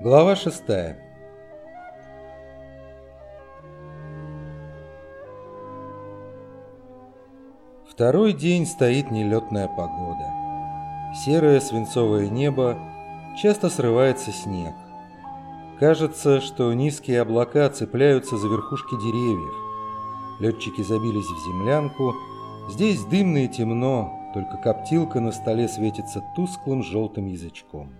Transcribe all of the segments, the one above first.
Глава шестая. Второй день стоит нелетная погода. Серое свинцовое небо, часто срывается снег. Кажется, что низкие облака цепляются за верхушки деревьев. Летчики забились в землянку. Здесь дымно и темно, только коптилка на столе светится тусклым желтым язычком.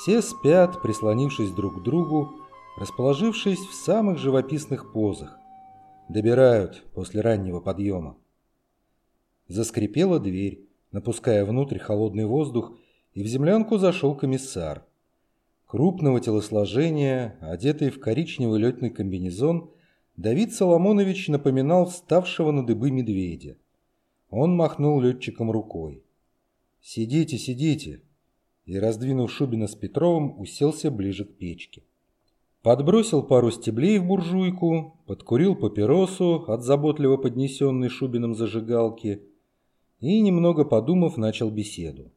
Все спят, прислонившись друг к другу, расположившись в самых живописных позах. Добирают после раннего подъема. Заскрипела дверь, напуская внутрь холодный воздух, и в землянку зашел комиссар. Крупного телосложения, одетый в коричневый летный комбинезон, Давид Соломонович напоминал вставшего на дыбы медведя. Он махнул летчикам рукой. «Сидите, сидите, и, раздвинув Шубина с Петровым, уселся ближе к печке. Подбросил пару стеблей в буржуйку, подкурил папиросу от заботливо поднесенной Шубином зажигалки и, немного подумав, начал беседу.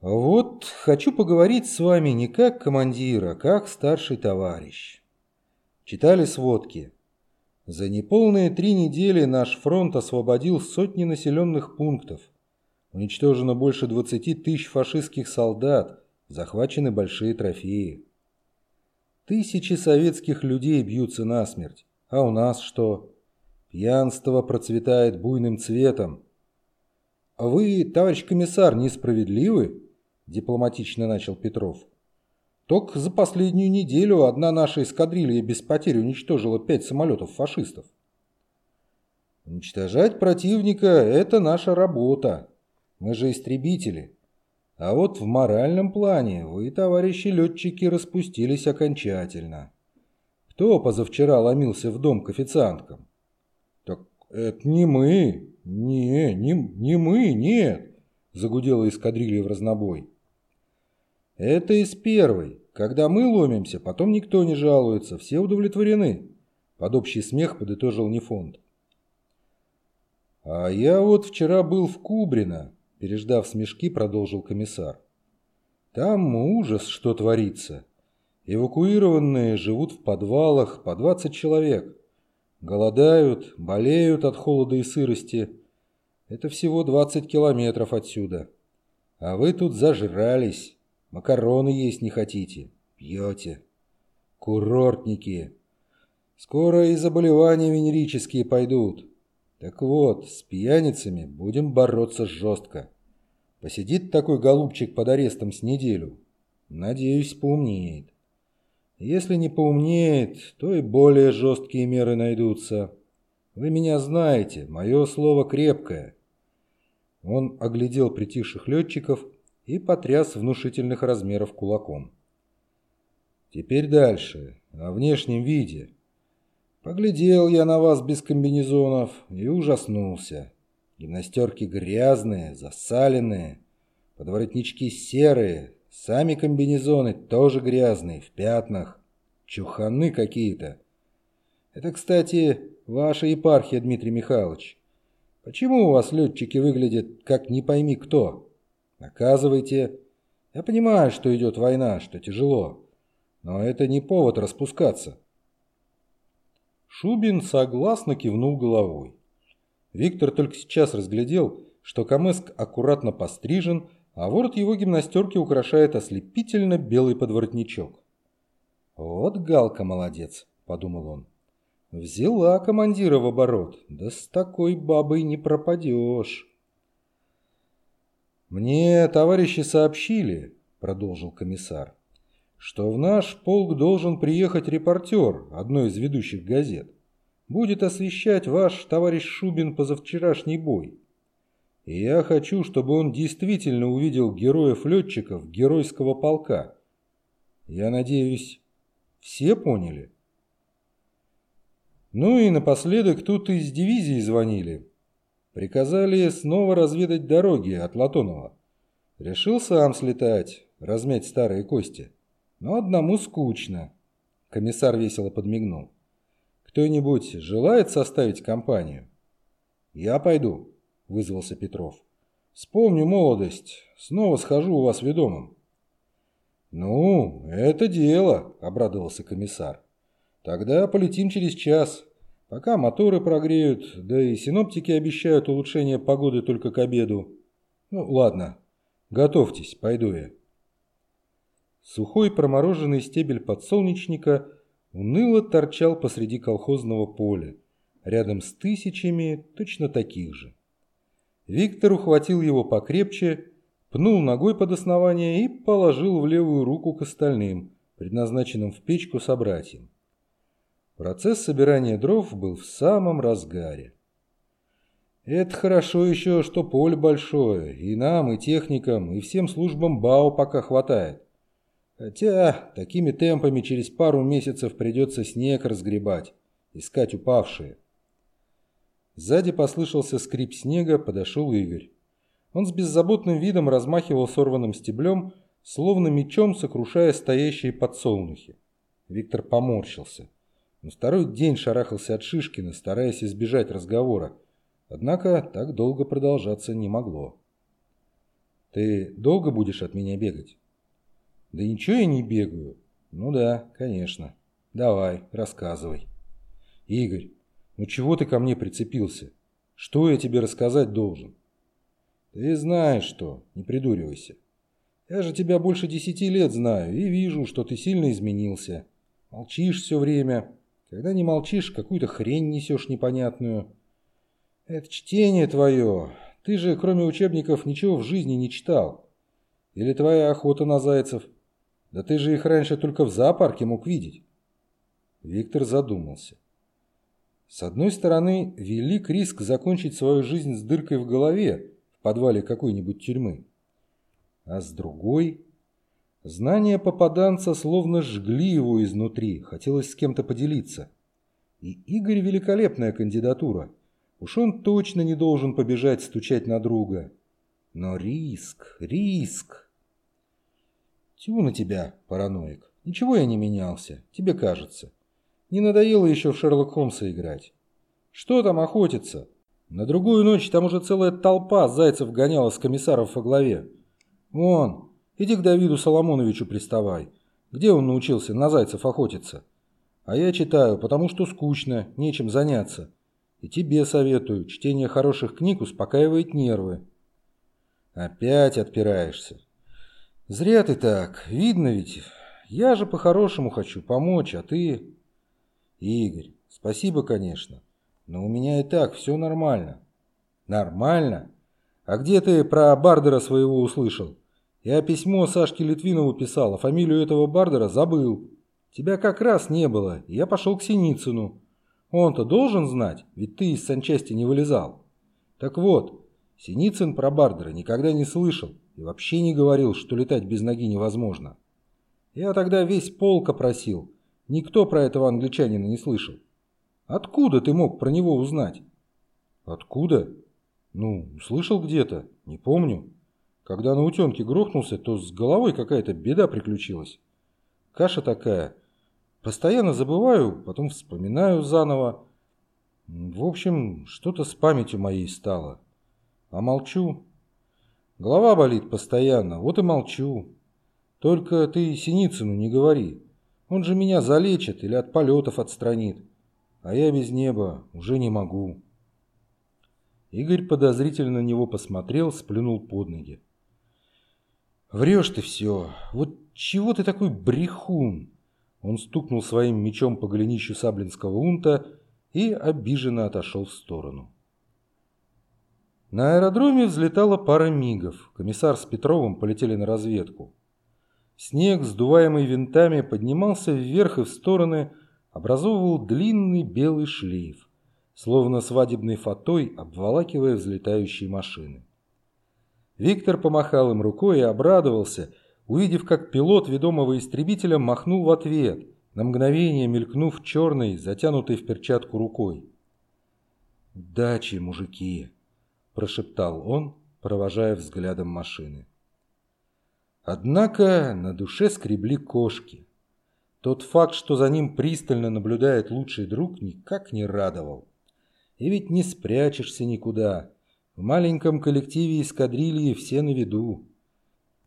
«Вот хочу поговорить с вами не как командир, а как старший товарищ. Читали сводки. За неполные три недели наш фронт освободил сотни населенных пунктов. Уничтожено больше 20 тысяч фашистских солдат, захвачены большие трофеи. Тысячи советских людей бьются насмерть. А у нас что? Пьянство процветает буйным цветом. «А вы, товарищ комиссар, несправедливы?» – дипломатично начал Петров. «Только за последнюю неделю одна наша эскадрилья без потерь уничтожила пять самолетов фашистов». «Уничтожать противника – это наша работа», мы же истребители. А вот в моральном плане вы, товарищи летчики, распустились окончательно. Кто позавчера ломился в дом к официанткам? Так это не мы. Не, не, не мы, нет. Загудела эскадрилья в разнобой. Это из первой. Когда мы ломимся, потом никто не жалуется, все удовлетворены. Под общий смех подытожил Нефонд. А я вот вчера был в Кубрино, Переждав смешки, продолжил комиссар. Там ужас, что творится. Эвакуированные живут в подвалах по 20 человек. Голодают, болеют от холода и сырости. Это всего 20 километров отсюда. А вы тут зажрались. Макароны есть не хотите. Пьете. Курортники. Скоро и заболевания венерические пойдут. Так вот, с пьяницами будем бороться жестко. Посидит такой голубчик под арестом с неделю. Надеюсь, поумнеет. Если не поумнеет, то и более жесткие меры найдутся. Вы меня знаете, мое слово крепкое. Он оглядел притихших летчиков и потряс внушительных размеров кулаком. Теперь дальше, о внешнем виде. Поглядел я на вас без комбинезонов и ужаснулся. Гимнастерки грязные, засаленные, подворотнички серые, сами комбинезоны тоже грязные, в пятнах, чуханы какие-то. Это, кстати, ваша епархия, Дмитрий Михайлович. Почему у вас летчики выглядят как не пойми кто? Наказывайте. Я понимаю, что идет война, что тяжело, но это не повод распускаться. Шубин согласно кивнул головой. Виктор только сейчас разглядел, что Камыск аккуратно пострижен, а ворот его гимнастерки украшает ослепительно белый подворотничок. «Вот Галка молодец», — подумал он. «Взяла командира в оборот, да с такой бабой не пропадешь». «Мне товарищи сообщили», — продолжил комиссар, что в наш полк должен приехать репортер одной из ведущих газет. Будет освещать ваш товарищ Шубин позавчерашний бой. И я хочу, чтобы он действительно увидел героев-летчиков геройского полка. Я надеюсь, все поняли? Ну и напоследок тут из дивизии звонили. Приказали снова разведать дороги от Латонова. Решил сам слетать, размять старые кости. Но одному скучно. Комиссар весело подмигнул. Кто-нибудь желает составить компанию? Я пойду, вызвался Петров. Вспомню молодость, снова схожу у вас ведомым. «Ну, это дело», – обрадовался комиссар. «Тогда полетим через час, пока моторы прогреют, да и синоптики обещают улучшение погоды только к обеду. Ну, ладно, готовьтесь, пойду я». Сухой промороженный стебель подсолнечника уныло торчал посреди колхозного поля, рядом с тысячами точно таких же. Виктор ухватил его покрепче пнул ногой под основание и положил в левую руку к остальным, предназначенным в печку собратьям. Процесс собирания дров был в самом разгаре. Это хорошо еще, что поле большое, и нам, и техникам, и всем службам БАО пока хватает. Хотя такими темпами через пару месяцев придется снег разгребать, искать упавшие. Сзади послышался скрип снега, подошел Игорь. Он с беззаботным видом размахивал сорванным стеблем, словно мечом сокрушая стоящие подсолнухи. Виктор поморщился. На второй день шарахался от Шишкина, стараясь избежать разговора. Однако так долго продолжаться не могло. «Ты долго будешь от меня бегать?» «Да ничего я не бегаю». «Ну да, конечно. Давай, рассказывай». «Игорь, ну чего ты ко мне прицепился? Что я тебе рассказать должен?» Ты знаешь что, не придуривайся. Я же тебя больше десяти лет знаю и вижу, что ты сильно изменился. Молчишь все время. Когда не молчишь, какую-то хрень несешь непонятную. Это чтение твое. Ты же, кроме учебников, ничего в жизни не читал. Или твоя охота на зайцев? Да ты же их раньше только в зоопарке мог видеть. Виктор задумался. С одной стороны, велик риск закончить свою жизнь с дыркой в голове, подвале какой-нибудь тюрьмы. А с другой... Знания попаданца словно жгли его изнутри, хотелось с кем-то поделиться. И Игорь великолепная кандидатура. Уж он точно не должен побежать стучать на друга. Но риск, риск. Тю на тебя, параноик. Ничего я не менялся, тебе кажется. Не надоело еще в Шерлок Холмса играть. Что там охотиться? На другую ночь там уже целая толпа зайцев гоняла с комиссаров во главе. Вон, иди к Давиду Соломоновичу приставай. Где он научился на зайцев охотиться? А я читаю, потому что скучно, нечем заняться. И тебе советую, чтение хороших книг успокаивает нервы. Опять отпираешься. Зря ты так, видно ведь. Я же по-хорошему хочу помочь, а ты... Игорь, спасибо, конечно. Но у меня и так все нормально. Нормально? А где ты про Бардера своего услышал? Я письмо Сашке Литвинову писал, а фамилию этого Бардера забыл. Тебя как раз не было, и я пошел к Синицыну. Он-то должен знать, ведь ты из санчасти не вылезал. Так вот, Синицын про Бардера никогда не слышал и вообще не говорил, что летать без ноги невозможно. Я тогда весь полк опросил. Никто про этого англичанина не слышал. Откуда ты мог про него узнать? Откуда? Ну, слышал где-то, не помню. Когда на утенке грохнулся, то с головой какая-то беда приключилась. Каша такая. Постоянно забываю, потом вспоминаю заново. В общем, что-то с памятью моей стало. А молчу. Голова болит постоянно, вот и молчу. Только ты Синицыну не говори. Он же меня залечит или от полетов отстранит а я без неба уже не могу. Игорь подозрительно на него посмотрел, сплюнул под ноги. «Врешь ты все! Вот чего ты такой брехун?» Он стукнул своим мечом по голенищу саблинского унта и обиженно отошел в сторону. На аэродроме взлетала пара мигов. Комиссар с Петровым полетели на разведку. Снег, сдуваемый винтами, поднимался вверх и в стороны, образовывал длинный белый шлейф, словно свадебной фатой обволакивая взлетающие машины. Виктор помахал им рукой и обрадовался, увидев, как пилот ведомого истребителя махнул в ответ, на мгновение мелькнув черной, затянутой в перчатку рукой. «Удачи, мужики!» – прошептал он, провожая взглядом машины. Однако на душе скребли кошки – тот факт, что за ним пристально наблюдает лучший друг, никак не радовал. И ведь не спрячешься никуда. В маленьком коллективе эскадрильи все на виду.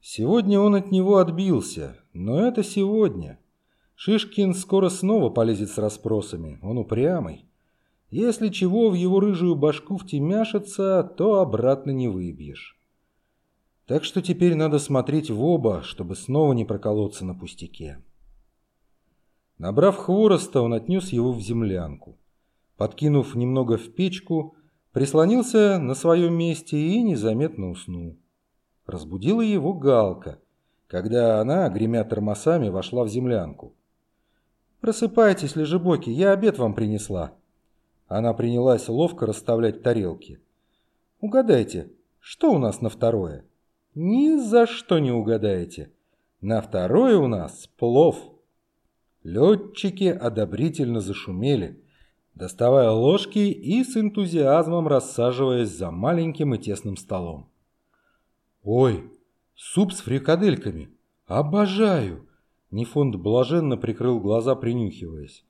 Сегодня он от него отбился, Но это сегодня. Шишкин скоро снова полезет с расспросами, он упрямый. Если чего в его рыжую башку втемяшится, то обратно не выбьешь. Так что теперь надо смотреть в оба, чтобы снова не проколоться на пустяке. Набрав хвороста, он отнес его в землянку. Подкинув немного в печку, прислонился на своем месте и незаметно уснул. Разбудила его Галка, когда она, гремя тормосами, вошла в землянку. «Просыпайтесь, лежебоки, я обед вам принесла». Она принялась ловко расставлять тарелки. «Угадайте, что у нас на второе?» Ни за что не угадаете. На второе у нас плов. Летчики одобрительно зашумели, доставая ложки и с энтузиазмом рассаживаясь за маленьким и тесным столом. «Ой, суп с фрикадельками! Обожаю!» Нефонд блаженно прикрыл глаза, принюхиваясь.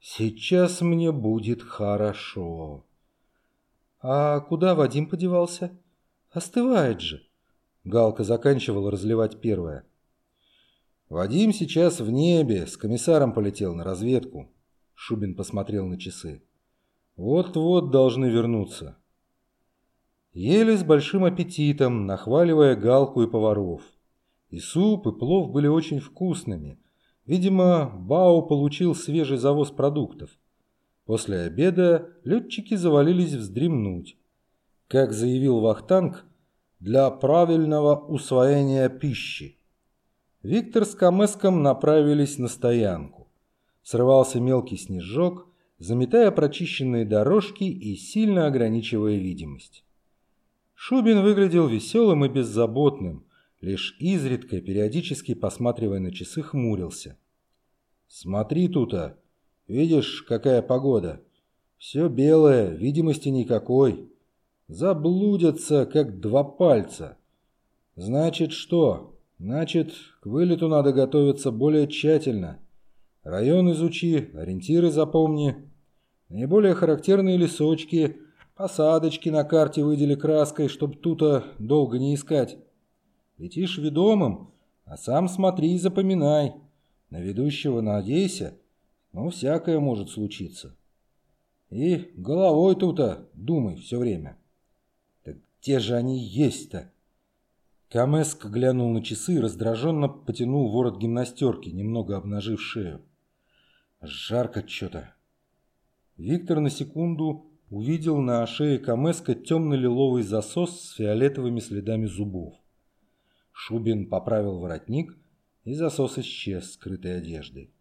«Сейчас мне будет хорошо». «А куда Вадим подевался? Остывает же». Галка заканчивала разливать первое. «Вадим сейчас в небе, с комиссаром полетел на разведку». Шубин посмотрел на часы. «Вот-вот должны вернуться». Ели с большим аппетитом, нахваливая Галку и поваров. И суп, и плов были очень вкусными. Видимо, Бау получил свежий завоз продуктов. После обеда летчики завалились вздремнуть. Как заявил Вахтанг, для правильного усвоения пищи. Виктор с Камеском направились на стоянку. Срывался мелкий снежок, заметая прочищенные дорожки и сильно ограничивая видимость. Шубин выглядел веселым и беззаботным, лишь изредка, периодически посматривая на часы, хмурился. «Смотри тута, видишь, какая погода? Все белое, видимости никакой. Заблудятся, как два пальца. Значит, что? Значит, к вылету надо готовиться более тщательно. Район изучи, ориентиры запомни. Наиболее характерные лесочки, посадочки на карте выдели краской, чтоб тута долго не искать. Летишь ведомым, а сам смотри и запоминай. На ведущего надейся, но всякое может случиться. И головой тута думай все время. Те же они есть-то. Камеск глянул на часы и раздраженно потянул ворот гимнастерки, немного обнажив шею. Жарко что-то. Виктор на секунду увидел на шее Камеска темно-лиловый засос с фиолетовыми следами зубов. Шубин поправил воротник, и засос исчез, скрытой одеждой.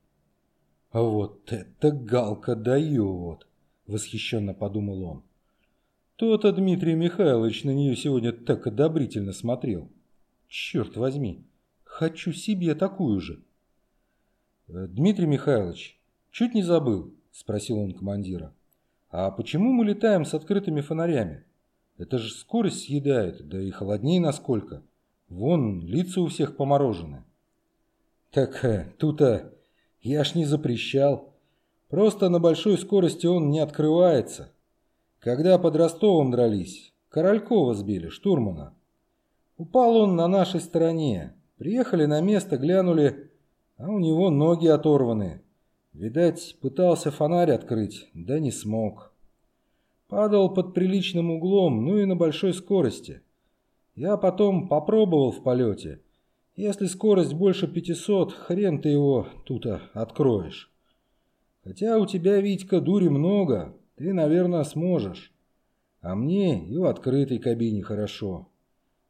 «А вот это галка дает!» — восхищенно подумал он. То-то Дмитрий Михайлович на нее сегодня так одобрительно смотрел. Черт возьми, хочу себе такую же. Э, Дмитрий Михайлович, чуть не забыл, спросил он командира. А почему мы летаем с открытыми фонарями? Это же скорость съедает, да и холоднее насколько. Вон, лица у всех поморожены. Так э, тут-то я ж не запрещал. Просто на большой скорости он не открывается. Когда под Ростовом дрались, Королькова сбили, штурмана. Упал он на нашей стороне. Приехали на место, глянули, а у него ноги оторваны. Видать, пытался фонарь открыть, да не смог. Падал под приличным углом, ну и на большой скорости. Я потом попробовал в полете. Если скорость больше 500, хрен ты его тут откроешь. Хотя у тебя, Витька, дури много, ты, наверное, сможешь. А мне и в открытой кабине хорошо.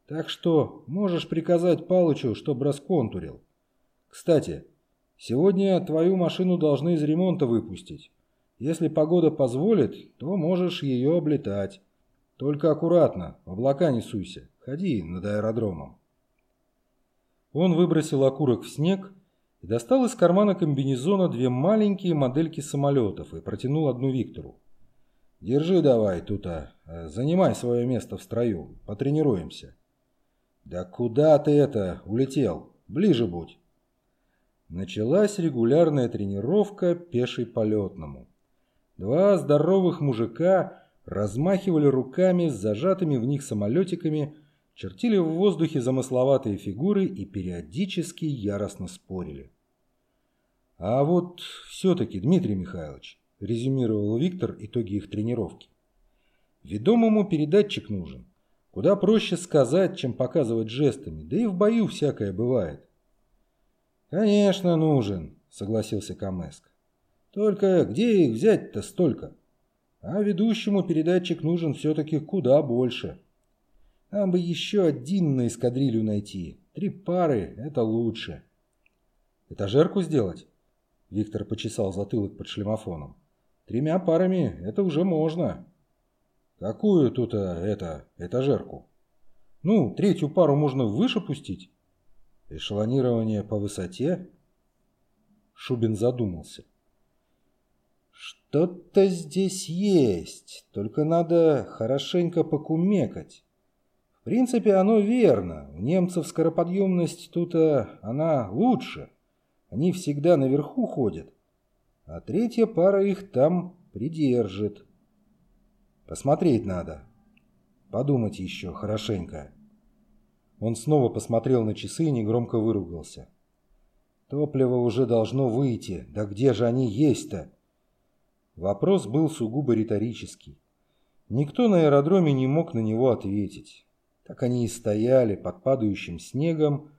Так что можешь приказать Палычу, чтоб расконтурил. Кстати, сегодня твою машину должны из ремонта выпустить. Если погода позволит, то можешь ее облетать. Только аккуратно, в облака не суйся. Ходи над аэродромом. Он выбросил окурок в снег и достал из кармана комбинезона две маленькие модельки самолетов и протянул одну Виктору. Держи давай, тута, э, занимай свое место в строю, потренируемся. Да куда ты это, улетел? Ближе будь. Началась регулярная тренировка пешей полетному. Два здоровых мужика размахивали руками с зажатыми в них самолетиками, чертили в воздухе замысловатые фигуры и периодически яростно спорили. «А вот все-таки, Дмитрий Михайлович», – резюмировал Виктор итоги их тренировки, – «ведомому передатчик нужен. Куда проще сказать, чем показывать жестами, да и в бою всякое бывает». «Конечно, нужен», – согласился Камеск. «Только где их взять-то столько? А ведущему передатчик нужен все-таки куда больше». Нам бы еще один на эскадрилью найти. Три пары – это лучше. Этажерку сделать? Виктор почесал затылок под шлемофоном. Тремя парами это уже можно. Какую тут а, это этажерку? Ну, третью пару можно выше пустить. Эшелонирование по высоте? Шубин задумался. Что-то здесь есть, только надо хорошенько покумекать принципе, оно верно. У немцев скороподъемность тут а, она лучше. Они всегда наверху ходят. А третья пара их там придержит. Посмотреть надо. Подумать еще хорошенько. Он снова посмотрел на часы и негромко выругался. Топливо уже должно выйти. Да где же они есть-то? Вопрос был сугубо риторический. Никто на аэродроме не мог на него ответить. Так они и стояли под падающим снегом,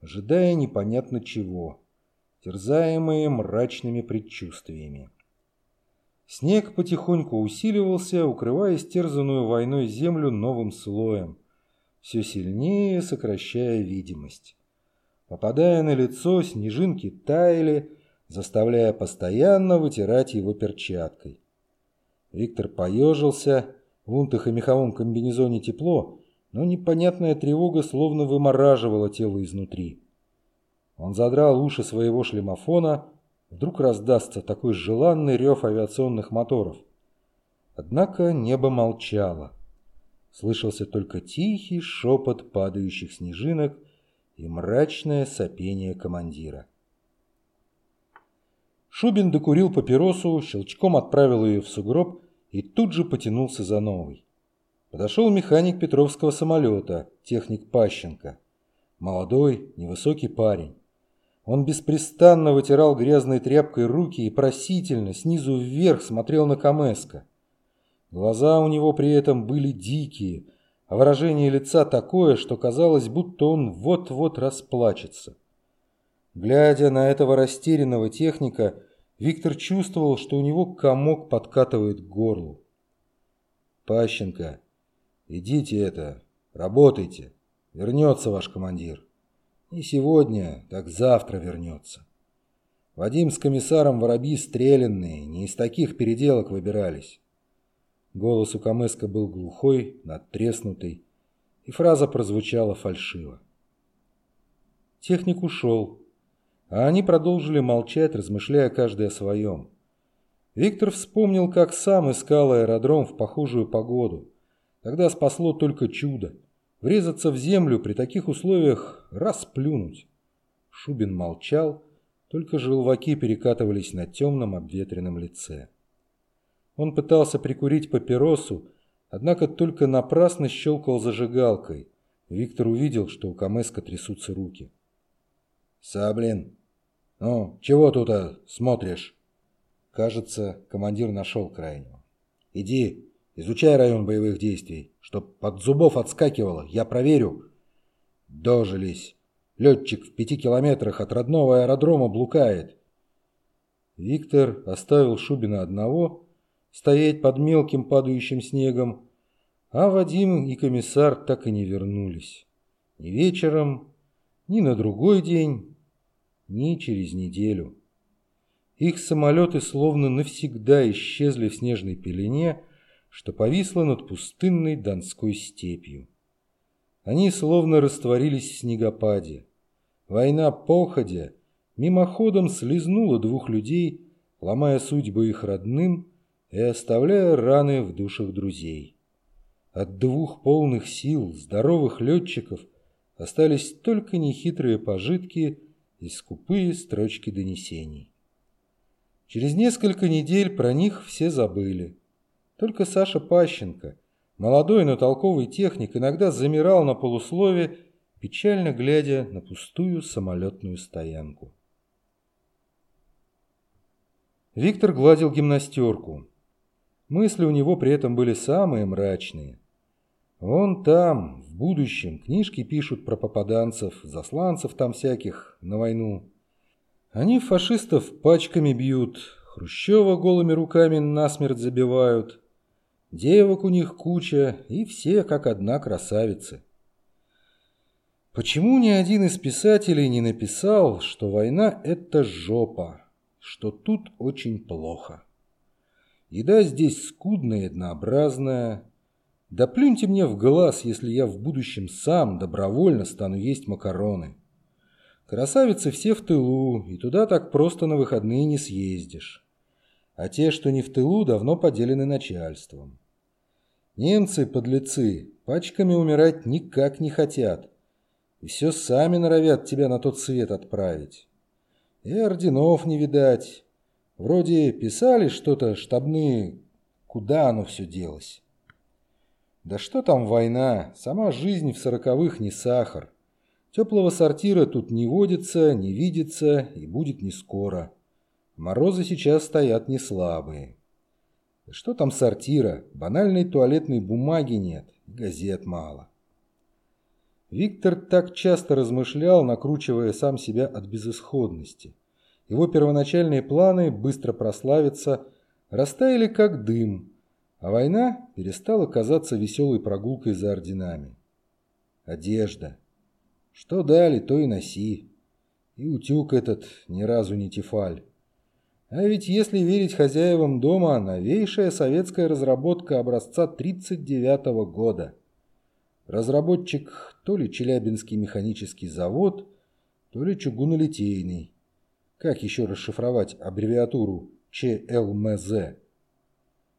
ожидая непонятно чего, терзаемые мрачными предчувствиями. Снег потихоньку усиливался, укрывая стерзанную войной землю новым слоем, все сильнее сокращая видимость. Попадая на лицо, снежинки таяли, заставляя постоянно вытирать его перчаткой. Виктор поежился, в унтах и меховом комбинезоне тепло, но непонятная тревога словно вымораживала тело изнутри. Он задрал уши своего шлемофона, вдруг раздастся такой желанный рев авиационных моторов. Однако небо молчало. Слышался только тихий шепот падающих снежинок и мрачное сопение командира. Шубин докурил папиросу, щелчком отправил ее в сугроб и тут же потянулся за новой. Подошел механик Петровского самолета, техник Пащенко. Молодой, невысокий парень. Он беспрестанно вытирал грязной тряпкой руки и просительно, снизу вверх, смотрел на Камеска. Глаза у него при этом были дикие, а выражение лица такое, что казалось, будто он вот-вот расплачется. Глядя на этого растерянного техника, Виктор чувствовал, что у него комок подкатывает к горлу. «Пащенко, Идите это, работайте. Вернется ваш командир. Не сегодня, так завтра вернется. Вадим с комиссаром воробьи стрелянные, не из таких переделок выбирались. Голос у Камеска был глухой, надтреснутый, и фраза прозвучала фальшиво. Техник ушел, а они продолжили молчать, размышляя каждый о своем. Виктор вспомнил, как сам искал аэродром в похожую погоду – Тогда спасло только чудо. Врезаться в землю при таких условиях – расплюнуть. Шубин молчал, только желваки перекатывались на темном обветренном лице. Он пытался прикурить папиросу, однако только напрасно щелкал зажигалкой. Виктор увидел, что у Камеска трясутся руки. «Саблин, ну, чего тут -то смотришь?» Кажется, командир нашел крайнего. «Иди, Изучай район боевых действий, чтоб под зубов отскакивало, я проверю. Дожились. Летчик в пяти километрах от родного аэродрома блукает. Виктор оставил Шубина одного, стоять под мелким падающим снегом, а Вадим и комиссар так и не вернулись. Ни вечером, ни на другой день, ни через неделю. Их самолеты словно навсегда исчезли в снежной пелене, что повисло над пустынной Донской степью. Они словно растворились в снегопаде. Война походя мимоходом слезнула двух людей, ломая судьбы их родным и оставляя раны в душах друзей. От двух полных сил, здоровых летчиков остались только нехитрые пожитки и скупые строчки донесений. Через несколько недель про них все забыли. Только Саша Пащенко, Молодой, но толковый техник иногда замирал на полуслове, печально глядя на пустую самолетную стоянку. Виктор гладил гимнастерку. Мысли у него при этом были самые мрачные. Вон там, в будущем, книжки пишут про попаданцев, засланцев там всяких на войну. Они фашистов пачками бьют, Хрущева голыми руками насмерть забивают. Девок у них куча, и все как одна красавицы. Почему ни один из писателей не написал, что война – это жопа, что тут очень плохо? Еда здесь скудная и однообразная. Да плюньте мне в глаз, если я в будущем сам добровольно стану есть макароны. Красавицы все в тылу, и туда так просто на выходные не съездишь. А те, что не в тылу, давно поделены начальством. Немцы, подлецы, пачками умирать никак не хотят. И все сами норовят тебя на тот свет отправить. И орденов не видать. Вроде писали что-то штабные, куда оно все делось. Да что там война, сама жизнь в сороковых не сахар. Теплого сортира тут не водится, не видится и будет не скоро. Морозы сейчас стоят не слабые. Что там сортира, банальной туалетной бумаги нет, газет мало. Виктор так часто размышлял, накручивая сам себя от безысходности. Его первоначальные планы быстро прославиться растаяли как дым, а война перестала казаться веселой прогулкой за орденами. Одежда. Что дали, то и носи. И утюг этот ни разу не тефаль. А ведь если верить хозяевам дома, новейшая советская разработка образца 1939 года. Разработчик то ли Челябинский механический завод, то ли чугунолитейный. Как еще расшифровать аббревиатуру ЧЛМЗ?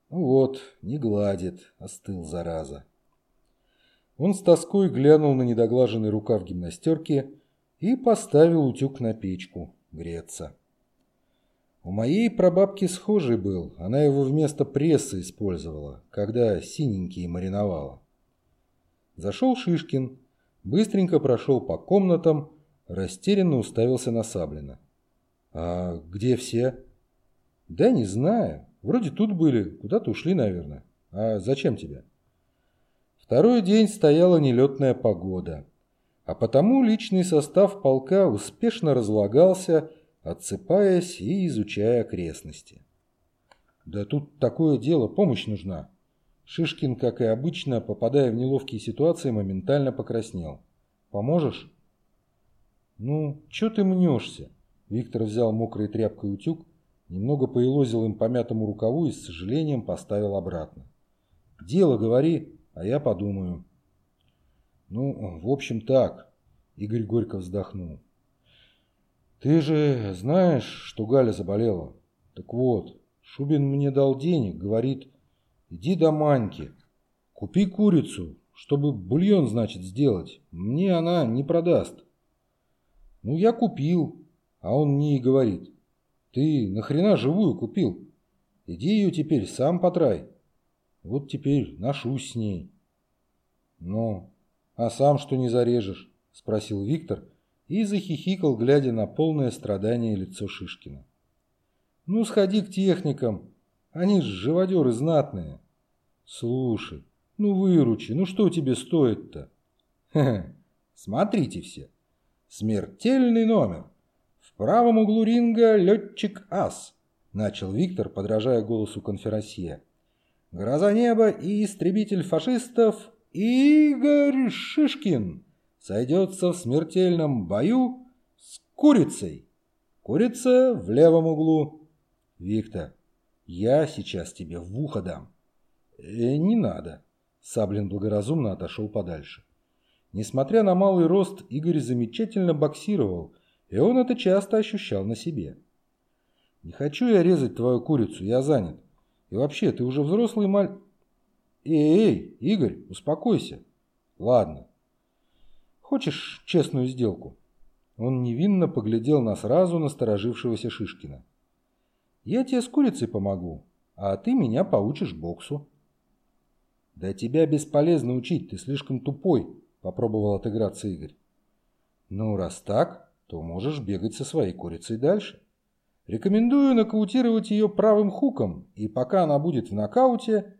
Ну вот, не гладит, остыл зараза. Он с тоской глянул на недоглаженный рукав гимнастерки и поставил утюг на печку греться. У моей прабабки схожий был, она его вместо прессы использовала, когда синенькие мариновала. Зашел Шишкин, быстренько прошел по комнатам, растерянно уставился на Саблина. «А где все?» «Да не знаю. Вроде тут были, куда-то ушли, наверное. А зачем тебе?» Второй день стояла нелетная погода, а потому личный состав полка успешно разлагался, отсыпаясь и изучая окрестности. «Да тут такое дело, помощь нужна». Шишкин, как и обычно, попадая в неловкие ситуации, моментально покраснел. «Поможешь?» «Ну, чё ты мнешься?» Виктор взял мокрой тряпкой утюг, немного поелозил им помятому рукаву и с сожалением поставил обратно. «Дело, говори, а я подумаю». «Ну, в общем, так», — Игорь горько вздохнул. «Ты же знаешь, что Галя заболела? Так вот, Шубин мне дал денег, говорит, иди до Маньки, купи курицу, чтобы бульон, значит, сделать. Мне она не продаст». Ну, я купил, а он мне и говорит, ты нахрена живую купил? Иди ее теперь сам потрай. Вот теперь ношусь с ней. Ну, а сам что не зарежешь? Спросил Виктор и захихикал, глядя на полное страдание лицо Шишкина. Ну, сходи к техникам, они ж живодеры знатные. Слушай, ну выручи, ну что тебе стоит-то? Смотрите все. Смертельный номер. В правом углу ринга летчик Ас, начал Виктор, подражая голосу конферансье. Гроза неба и истребитель фашистов Игорь Шишкин сойдется в смертельном бою с курицей. Курица в левом углу. Виктор, я сейчас тебе в ухо дам. Э, не надо. Саблин благоразумно отошел подальше. Несмотря на малый рост, Игорь замечательно боксировал, и он это часто ощущал на себе. «Не хочу я резать твою курицу, я занят. И вообще, ты уже взрослый маль...» «Эй, эй, Игорь, успокойся». «Ладно. Хочешь честную сделку?» Он невинно поглядел на сразу насторожившегося Шишкина. «Я тебе с курицей помогу, а ты меня поучишь боксу». «Да тебя бесполезно учить, ты слишком тупой», – попробовал отыграться Игорь. «Ну, раз так, то можешь бегать со своей курицей дальше. Рекомендую нокаутировать ее правым хуком, и пока она будет в нокауте...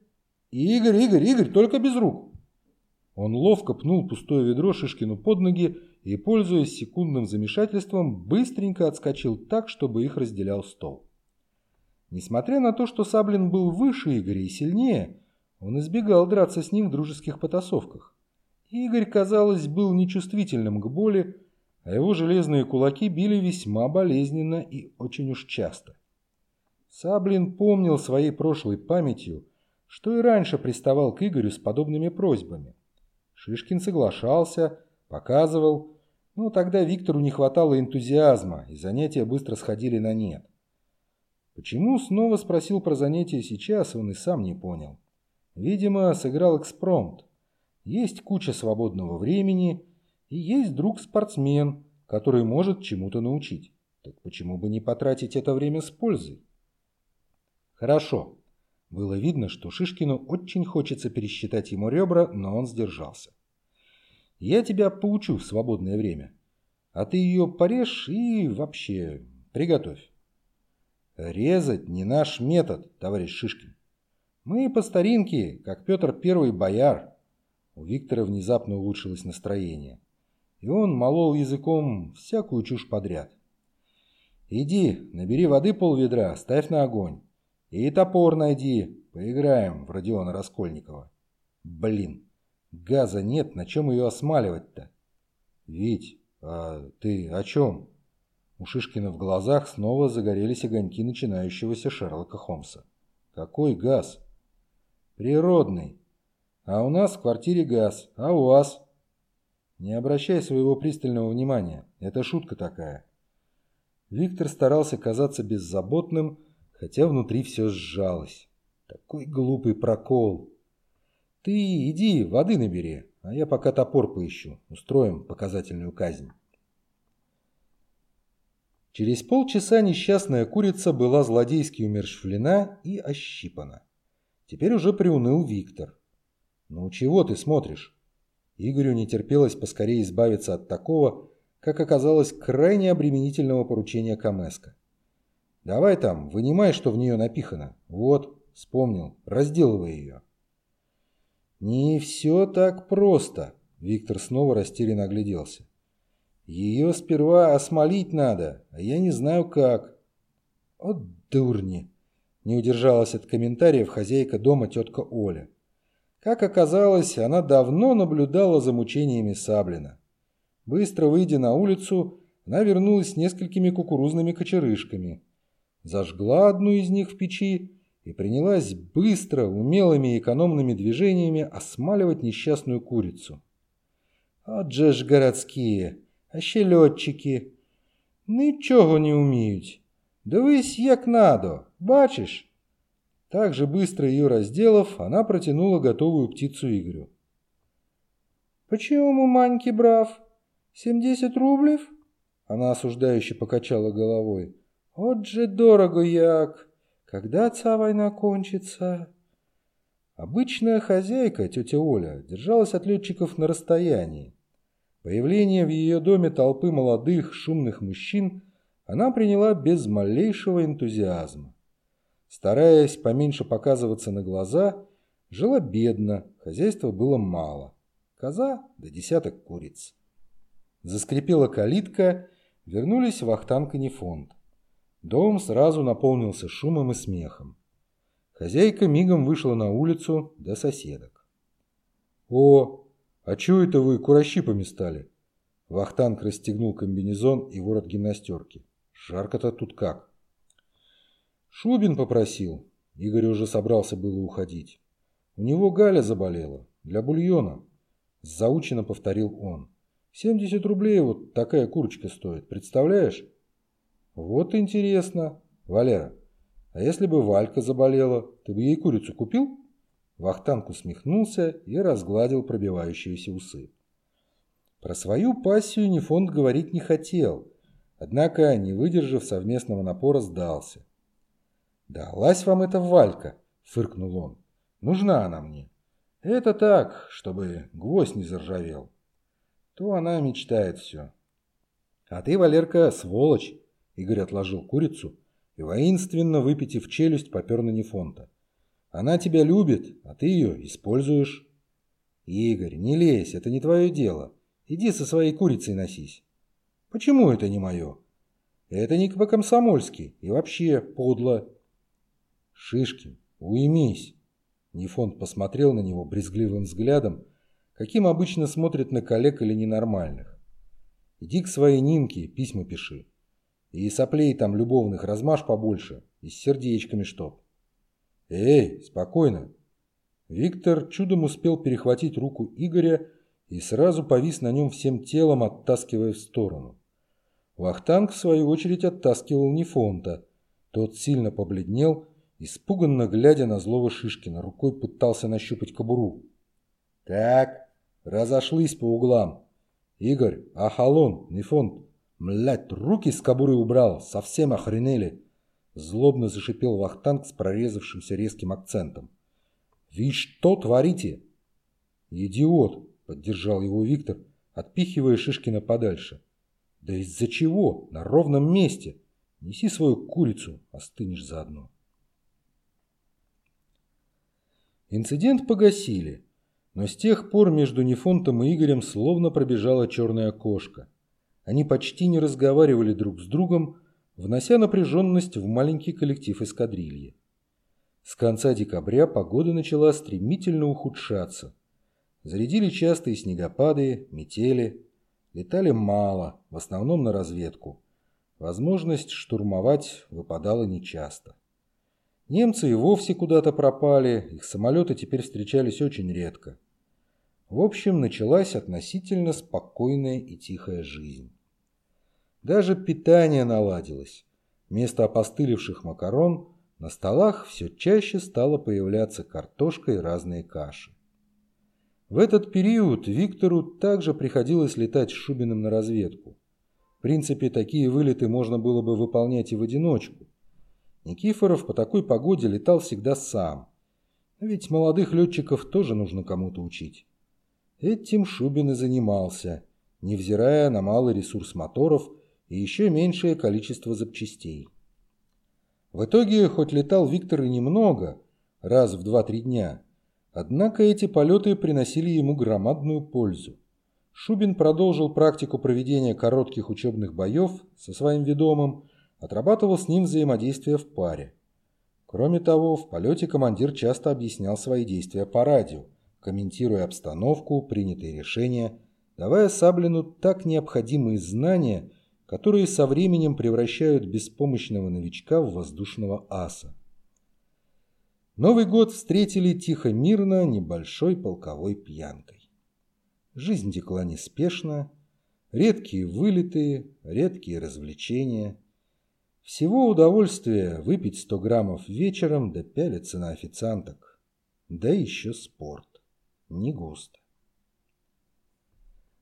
Игорь, Игорь, Игорь, только без рук!» Он ловко пнул пустое ведро Шишкину под ноги и, пользуясь секундным замешательством, быстренько отскочил так, чтобы их разделял стол. Несмотря на то, что Саблин был выше Игоря и сильнее, он избегал драться с ним в дружеских потасовках. Игорь, казалось, был нечувствительным к боли, а его железные кулаки били весьма болезненно и очень уж часто. Саблин помнил своей прошлой памятью, что и раньше приставал к Игорю с подобными просьбами. Шишкин соглашался, показывал, но тогда Виктору не хватало энтузиазма, и занятия быстро сходили на нет. Почему снова спросил про занятия сейчас, он и сам не понял. Видимо, сыграл экспромт. Есть куча свободного времени, и есть друг-спортсмен, который может чему-то научить. Так почему бы не потратить это время с пользой? Хорошо. Было видно, что Шишкину очень хочется пересчитать ему ребра, но он сдержался. Я тебя поучу в свободное время. А ты ее порежь и вообще приготовь. Резать не наш метод, товарищ Шишкин. Мы по старинке, как Петр Первый бояр. У Виктора внезапно улучшилось настроение. И он молол языком всякую чушь подряд. Иди, набери воды полведра, ставь на огонь. И топор найди, поиграем в Родиона Раскольникова. Блин, газа нет, на чем ее осмаливать-то? Вить, а ты о чем? У Шишкина в глазах снова загорелись огоньки начинающегося Шерлока Холмса. «Какой газ?» «Природный. А у нас в квартире газ, а у вас?» «Не обращай своего пристального внимания. Это шутка такая». Виктор старался казаться беззаботным, хотя внутри все сжалось. Такой глупый прокол. «Ты иди, воды набери, а я пока топор поищу. Устроим показательную казнь». Через полчаса несчастная курица была злодейски умерщвлена и ощипана. Теперь уже приуныл Виктор. «Ну чего ты смотришь?» Игорю не терпелось поскорее избавиться от такого, как оказалось, крайне обременительного поручения Камеска. «Давай там, вынимай, что в нее напихано. Вот, вспомнил, разделывай ее». «Не все так просто», — Виктор снова растерянно огляделся. Ее сперва осмолить надо, а я не знаю как. От дурни! Не удержалась от комментариев хозяйка дома тетка Оля. Как оказалось, она давно наблюдала за мучениями Саблина. Быстро выйдя на улицу, она вернулась с несколькими кукурузными кочерышками. Зажгла одну из них в печи и принялась быстро, умелыми и экономными движениями осмаливать несчастную курицу. «От же ж городские!» а ще льотчики. Нічого не умеют. Дивись, як надо, бачишь? Так же быстро ее разделав, она протянула готовую птицу Игорю. «Почему Маньки брав? Семьдесят рублев?» Она осуждающе покачала головой. «От же дорого як! Когда ца война кончится?» Обычная хозяйка, тетя Оля, держалась от летчиков на расстоянии. Появление в ее доме толпы молодых, шумных мужчин она приняла без малейшего энтузиазма. Стараясь поменьше показываться на глаза, жила бедно, хозяйства было мало. Коза да десяток куриц. Заскрипела калитка, вернулись Вахтанг и Нефонт. Дом сразу наполнился шумом и смехом. Хозяйка мигом вышла на улицу до соседок. «О, «А чего это вы курощипами стали?» Вахтанг расстегнул комбинезон и ворот гимнастерки. «Жарко-то тут как?» Шубин попросил. Игорь уже собрался было уходить. «У него Галя заболела. Для бульона». Заучено повторил он. «Семьдесят рублей вот такая курочка стоит. Представляешь?» «Вот интересно. Валера, а если бы Валька заболела, ты бы ей курицу купил?» Вахтанг усмехнулся и разгладил пробивающиеся усы. Про свою пассию Нефонт говорить не хотел, однако, не выдержав совместного напора, сдался. «Далась вам эта Валька!» – фыркнул он. «Нужна она мне. Это так, чтобы гвоздь не заржавел. То она мечтает все. А ты, Валерка, сволочь. Игорь отложил курицу и воинственно, выпитив челюсть, попер на Нефонта. Она тебя любит, а ты ее используешь. Игорь, не лезь, это не твое дело. Иди со своей курицей носись. Почему это не мое? Это не по-комсомольски и вообще подло. Шишкин, уймись. Нефонт посмотрел на него брезгливым взглядом, каким обычно смотрят на коллег или ненормальных. Иди к своей Нинке, письма пиши. И соплей там любовных размажь побольше, и с сердечками чтоб. Эй, спокойно. Виктор чудом успел перехватить руку Игоря и сразу повис на нем всем телом, оттаскивая в сторону. Вахтанг, в свою очередь, оттаскивал Нефонта. Тот сильно побледнел, испуганно глядя на злого Шишкина, рукой пытался нащупать кобуру. «Так, разошлись по углам. Игорь, Ахалон, Нефонт, Млять, руки с кобуры убрал, совсем охренели. Злобно зашипел Вахтанг с прорезавшимся резким акцентом. «Вы что творите?» «Идиот!» — поддержал его Виктор, отпихивая Шишкина подальше. «Да из-за чего? На ровном месте! Неси свою курицу, остынешь заодно!» Инцидент погасили, но с тех пор между Нефонтом и Игорем словно пробежала черная кошка — они почти не разговаривали друг с другом, внося напряженность в маленький коллектив эскадрильи. С конца декабря погода начала стремительно ухудшаться. Зарядили частые снегопады, метели. Летали мало, в основном на разведку. Возможность штурмовать выпадала нечасто. Немцы и вовсе куда-то пропали, их самолеты теперь встречались очень редко. В общем, началась относительно спокойная и тихая жизнь. Даже питание наладилось. Вместо опостылевших макарон на столах все чаще стало появляться картошка и разные каши. В этот период Виктору также приходилось летать с Шубиным на разведку. В принципе, такие вылеты можно было бы выполнять и в одиночку. Никифоров по такой погоде летал всегда сам. Ведь молодых летчиков тоже нужно кому-то учить. Этим Шубин и занимался, невзирая на малый ресурс моторов и еще меньшее количество запчастей. В итоге, хоть летал Виктор и немного, раз в 2-3 дня, однако эти полеты приносили ему громадную пользу. Шубин продолжил практику проведения коротких учебных боев со своим ведомым, отрабатывал с ним взаимодействие в паре. Кроме того, в полете командир часто объяснял свои действия по радио, комментируя обстановку, принятые решения, давая Саблину так необходимые знания – которые со временем превращают беспомощного новичка в воздушного аса. Новый год встретили тихо-мирно небольшой полковой пьянкой. Жизнь текла неспешно, редкие вылеты, редкие развлечения. Всего удовольствие выпить 100 граммов вечером да пялиться на официанток. Да еще спорт. Не густо.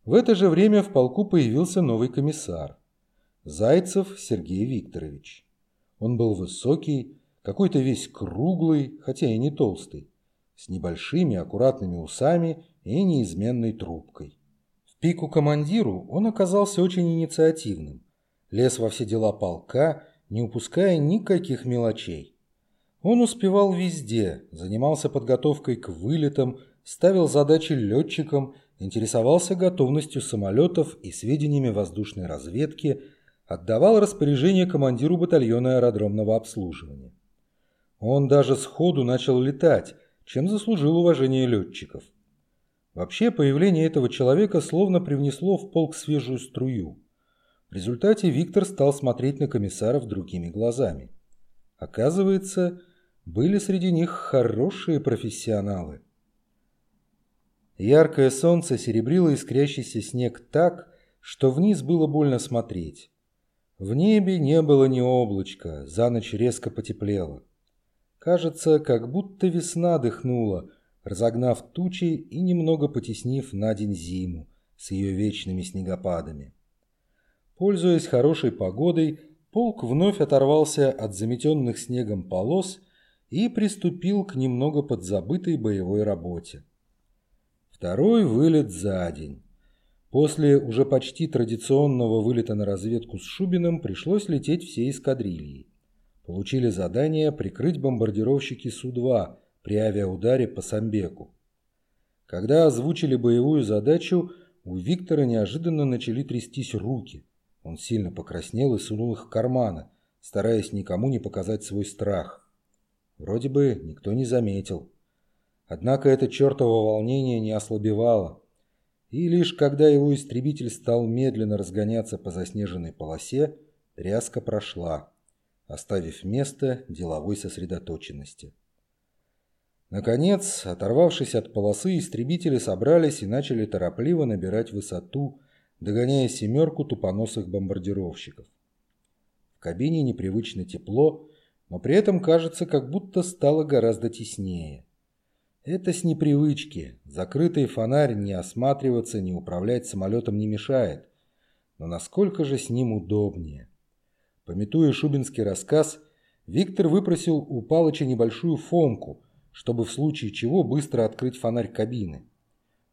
В это же время в полку появился новый комиссар. Зайцев Сергей Викторович. Он был высокий, какой-то весь круглый, хотя и не толстый, с небольшими аккуратными усами и неизменной трубкой. В пику командиру он оказался очень инициативным, лез во все дела полка, не упуская никаких мелочей. Он успевал везде, занимался подготовкой к вылетам, ставил задачи летчикам, интересовался готовностью самолетов и сведениями воздушной разведки – отдавал распоряжение командиру батальона аэродромного обслуживания. Он даже сходу начал летать, чем заслужил уважение летчиков. Вообще, появление этого человека словно привнесло в полк свежую струю. В результате Виктор стал смотреть на комиссаров другими глазами. Оказывается, были среди них хорошие профессионалы. Яркое солнце серебрило искрящийся снег так, что вниз было больно смотреть. В небе не было ни облачка, за ночь резко потеплело. Кажется, как будто весна дыхнула, разогнав тучи и немного потеснив на день зиму с ее вечными снегопадами. Пользуясь хорошей погодой, полк вновь оторвался от заметенных снегом полос и приступил к немного подзабытой боевой работе. Второй вылет за день. После уже почти традиционного вылета на разведку с Шубиным пришлось лететь всей эскадрильей. Получили задание прикрыть бомбардировщики Су-2 при авиаударе по Самбеку. Когда озвучили боевую задачу, у Виктора неожиданно начали трястись руки. Он сильно покраснел и сунул их в карманы, стараясь никому не показать свой страх. Вроде бы никто не заметил. Однако это чертово волнение не ослабевало. И лишь когда его истребитель стал медленно разгоняться по заснеженной полосе, тряска прошла, оставив место деловой сосредоточенности. Наконец, оторвавшись от полосы, истребители собрались и начали торопливо набирать высоту, догоняя семерку тупоносых бомбардировщиков. В кабине непривычно тепло, но при этом кажется, как будто стало гораздо теснее. Это с непривычки. Закрытый фонарь не осматриваться, не управлять самолетом не мешает. Но насколько же с ним удобнее? Пометуя шубинский рассказ, Виктор выпросил у Палыча небольшую фомку, чтобы в случае чего быстро открыть фонарь кабины.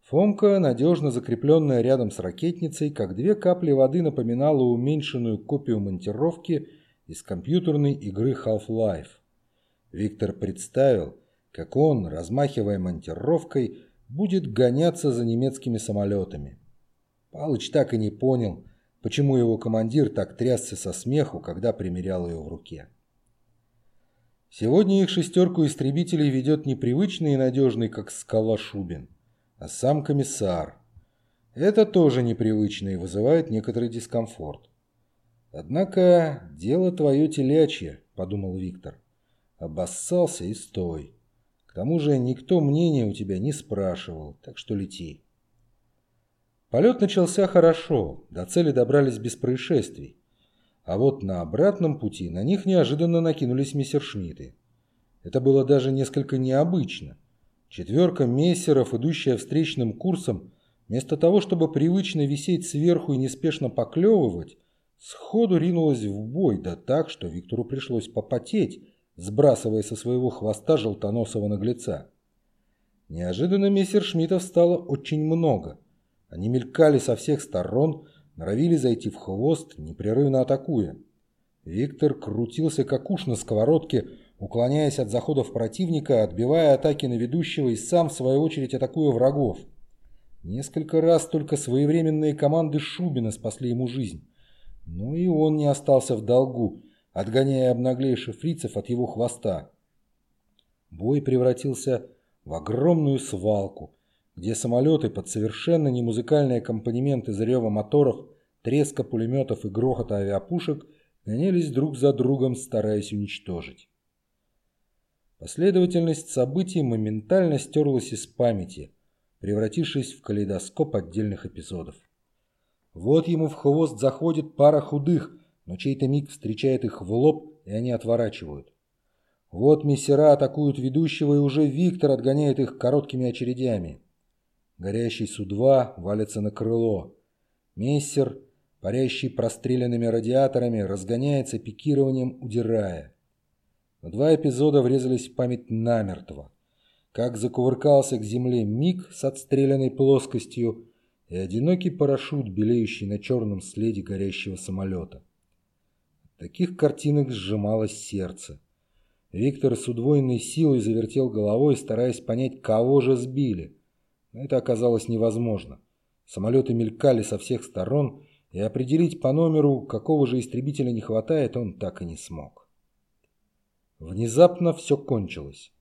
Фомка, надежно закрепленная рядом с ракетницей, как две капли воды напоминала уменьшенную копию монтировки из компьютерной игры Half-Life. Виктор представил, как он, размахивая монтировкой, будет гоняться за немецкими самолетами. Палыч так и не понял, почему его командир так трясся со смеху, когда примерял ее в руке. Сегодня их шестерку истребителей ведет непривычный и надежный, как скала Шубин, а сам комиссар. Это тоже непривычно и вызывает некоторый дискомфорт. «Однако дело твое телячье», — подумал Виктор. «Обоссался и стой». К тому же никто мнения у тебя не спрашивал, так что лети. Полет начался хорошо, до цели добрались без происшествий. А вот на обратном пути на них неожиданно накинулись мессершмитты. Это было даже несколько необычно. Четверка мессеров, идущая встречным курсом, вместо того, чтобы привычно висеть сверху и неспешно поклевывать, сходу ринулась в бой, да так, что Виктору пришлось попотеть, сбрасывая со своего хвоста желтоносого наглеца. Неожиданно мессершмиттов стало очень много. Они мелькали со всех сторон, норовили зайти в хвост, непрерывно атакуя. Виктор крутился как уж на сковородке, уклоняясь от заходов противника, отбивая атаки на ведущего и сам, в свою очередь, атакуя врагов. Несколько раз только своевременные команды Шубина спасли ему жизнь. Но и он не остался в долгу, отгоняя обнаглейших фрицев от его хвоста. Бой превратился в огромную свалку, где самолеты под совершенно немузыкальные аккомпанемент из рева моторов, треска пулеметов и грохота авиапушек гонялись друг за другом, стараясь уничтожить. Последовательность событий моментально стерлась из памяти, превратившись в калейдоскоп отдельных эпизодов. Вот ему в хвост заходит пара худых, но чей-то миг встречает их в лоб, и они отворачивают. Вот мессера атакуют ведущего, и уже Виктор отгоняет их короткими очередями. Горящий Су-2 валится на крыло. Мессер, парящий простреленными радиаторами, разгоняется пикированием, удирая. Но два эпизода врезались в память намертво. Как закувыркался к земле миг с отстрелянной плоскостью и одинокий парашют, белеющий на черном следе горящего самолета. Таких картинок сжималось сердце. Виктор с удвоенной силой завертел головой, стараясь понять, кого же сбили. Но это оказалось невозможно. Самолеты мелькали со всех сторон, и определить по номеру, какого же истребителя не хватает, он так и не смог. Внезапно все кончилось.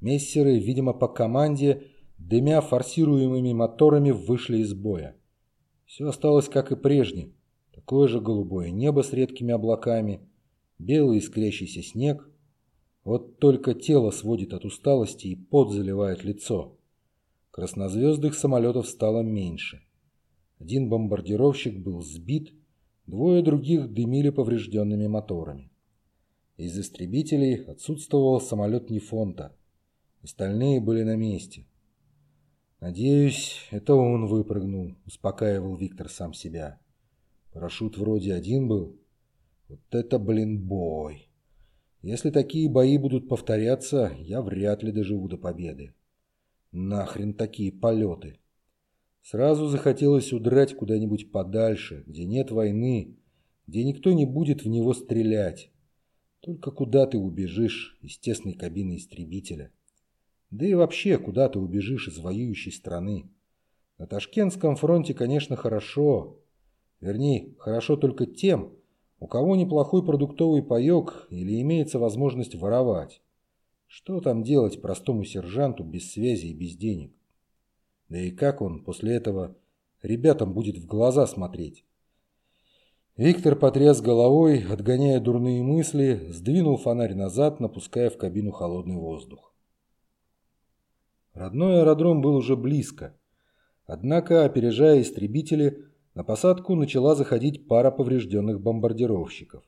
Мессеры, видимо, по команде, дымя форсируемыми моторами, вышли из боя. Все осталось как и прежде. Такое же голубое небо с редкими облаками, белый искрящийся снег. Вот только тело сводит от усталости и пот заливает лицо. Краснозвездных самолетов стало меньше. Один бомбардировщик был сбит, двое других дымили поврежденными моторами. Из истребителей отсутствовал самолет Нефонта. Остальные были на месте. «Надеюсь, это он выпрыгнул», – успокаивал Виктор сам себя. Парашют вроде один был. Вот это, блин, бой. Если такие бои будут повторяться, я вряд ли доживу до победы. Нахрен такие полеты. Сразу захотелось удрать куда-нибудь подальше, где нет войны, где никто не будет в него стрелять. Только куда ты убежишь из тесной кабины истребителя? Да и вообще, куда ты убежишь из воюющей страны? На Ташкентском фронте, конечно, хорошо. Вернее, хорошо только тем, у кого неплохой продуктовый паек или имеется возможность воровать. Что там делать простому сержанту без связи и без денег? Да и как он после этого ребятам будет в глаза смотреть? Виктор потряс головой, отгоняя дурные мысли, сдвинул фонарь назад, напуская в кабину холодный воздух. Родной аэродром был уже близко. Однако, опережая истребители, на посадку начала заходить пара поврежденных бомбардировщиков.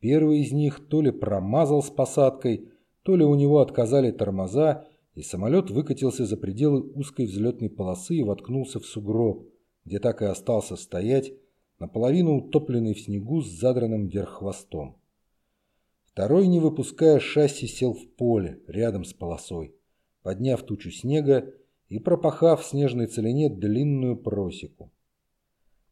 Первый из них то ли промазал с посадкой, то ли у него отказали тормоза, и самолет выкатился за пределы узкой взлетной полосы и воткнулся в сугроб, где так и остался стоять, наполовину утопленный в снегу с задранным вверх хвостом. Второй, не выпуская шасси, сел в поле, рядом с полосой, подняв тучу снега и пропахав в снежной целине длинную просеку.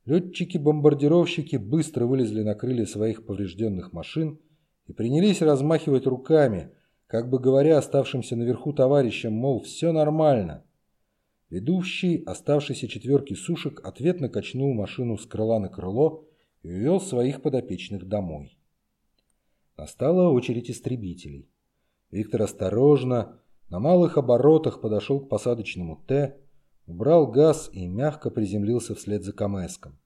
Летчики-бомбардировщики быстро вылезли на крылья своих поврежденных машин и принялись размахивать руками, как бы говоря оставшимся наверху товарищам, мол, все нормально – Ведущий оставшейся четверки сушек ответно качнул машину с крыла на крыло и увел своих подопечных домой. Настала очередь истребителей. Виктор осторожно, на малых оборотах подошел к посадочному «Т», убрал газ и мягко приземлился вслед за Камеском.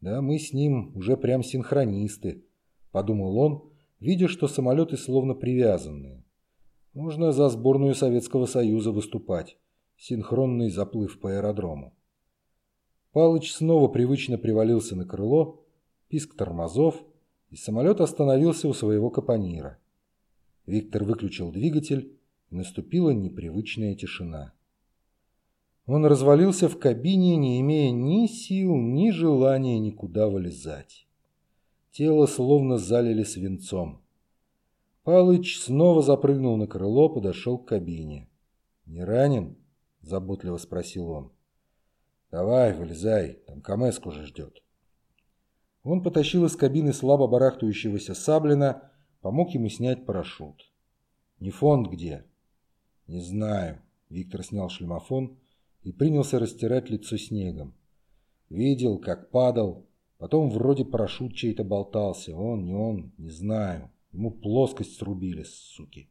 «Да мы с ним уже прям синхронисты», — подумал он, видя, что самолеты словно привязанные. «Можно за сборную Советского Союза выступать» синхронный заплыв по аэродрому. Палыч снова привычно привалился на крыло, писк тормозов, и самолет остановился у своего капонира. Виктор выключил двигатель, и наступила непривычная тишина. Он развалился в кабине, не имея ни сил, ни желания никуда вылезать. Тело словно залили свинцом. Палыч снова запрыгнул на крыло, подошел к кабине. «Не ранен?» – заботливо спросил он. «Давай, вылезай, там Камеск уже ждет». Он потащил из кабины слабо барахтающегося Саблина, помог ему снять парашют. «Не фонд где?» «Не знаю». Виктор снял шлемофон и принялся растирать лицо снегом. Видел, как падал, потом вроде парашют чей-то болтался. Он, не он, не знаю. Ему плоскость срубили, суки.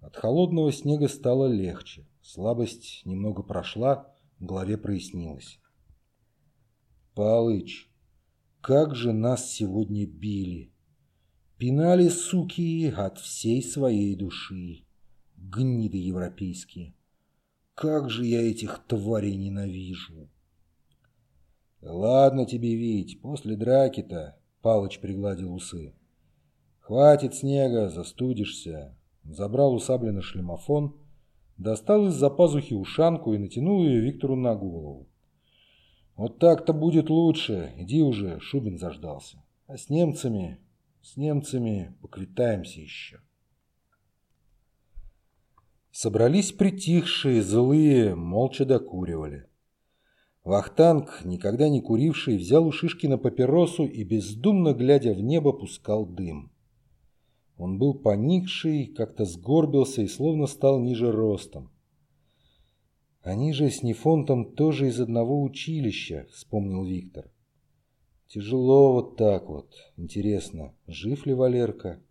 От холодного снега стало легче. Слабость немного прошла, в голове прояснилось. «Палыч, как же нас сегодня били! Пинали, суки, от всей своей души, гниды европейские! Как же я этих тварей ненавижу!» «Ладно тебе, Вить, после драки-то...» Палыч пригладил усы. «Хватит снега, застудишься». Забрал у Саблина шлемофон Достал из-за пазухи ушанку и натянул ее Виктору на голову. «Вот так-то будет лучше. Иди уже, Шубин заждался. А с немцами, с немцами поквитаемся еще». Собрались притихшие, злые, молча докуривали. Вахтанг, никогда не куривший, взял у Шишкина папиросу и, бездумно глядя в небо, пускал дым. Он был поникший, как-то сгорбился и словно стал ниже ростом. «Они же с Нефонтом тоже из одного училища», — вспомнил Виктор. «Тяжело вот так вот. Интересно, жив ли Валерка?»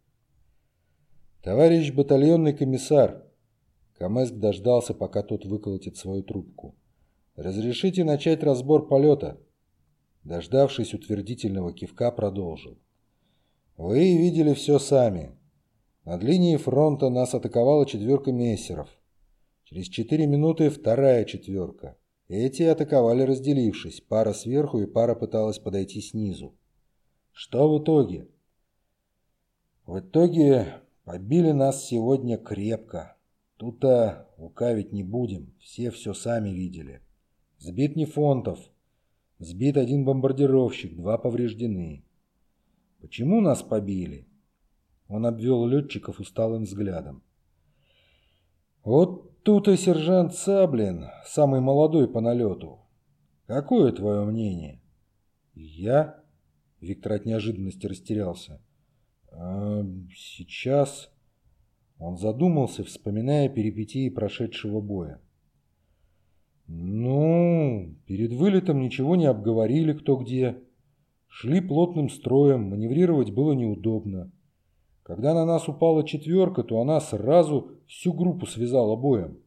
«Товарищ батальонный комиссар!» Камеск дождался, пока тот выколотит свою трубку. «Разрешите начать разбор полета?» Дождавшись утвердительного кивка, продолжил. Вы видели все сами. Над линией фронта нас атаковала четверка мессеров. Через четыре минуты вторая четверка. Эти атаковали разделившись, пара сверху и пара пыталась подойти снизу. Что в итоге? В итоге побили нас сегодня крепко. Тут-то лукавить не будем, все все сами видели. Сбит не фонтов. Сбит один бомбардировщик, два повреждены. Почему нас побили? Он обвел летчиков усталым взглядом. Вот тут и сержант Саблин, самый молодой по налету. Какое твое мнение? Я? Виктор от неожиданности растерялся. А, сейчас... Он задумался, вспоминая перипетии прошедшего боя. Ну, перед вылетом ничего не обговорили кто где. Шли плотным строем, маневрировать было неудобно. Когда на нас упала четверка, то она сразу всю группу связала боем.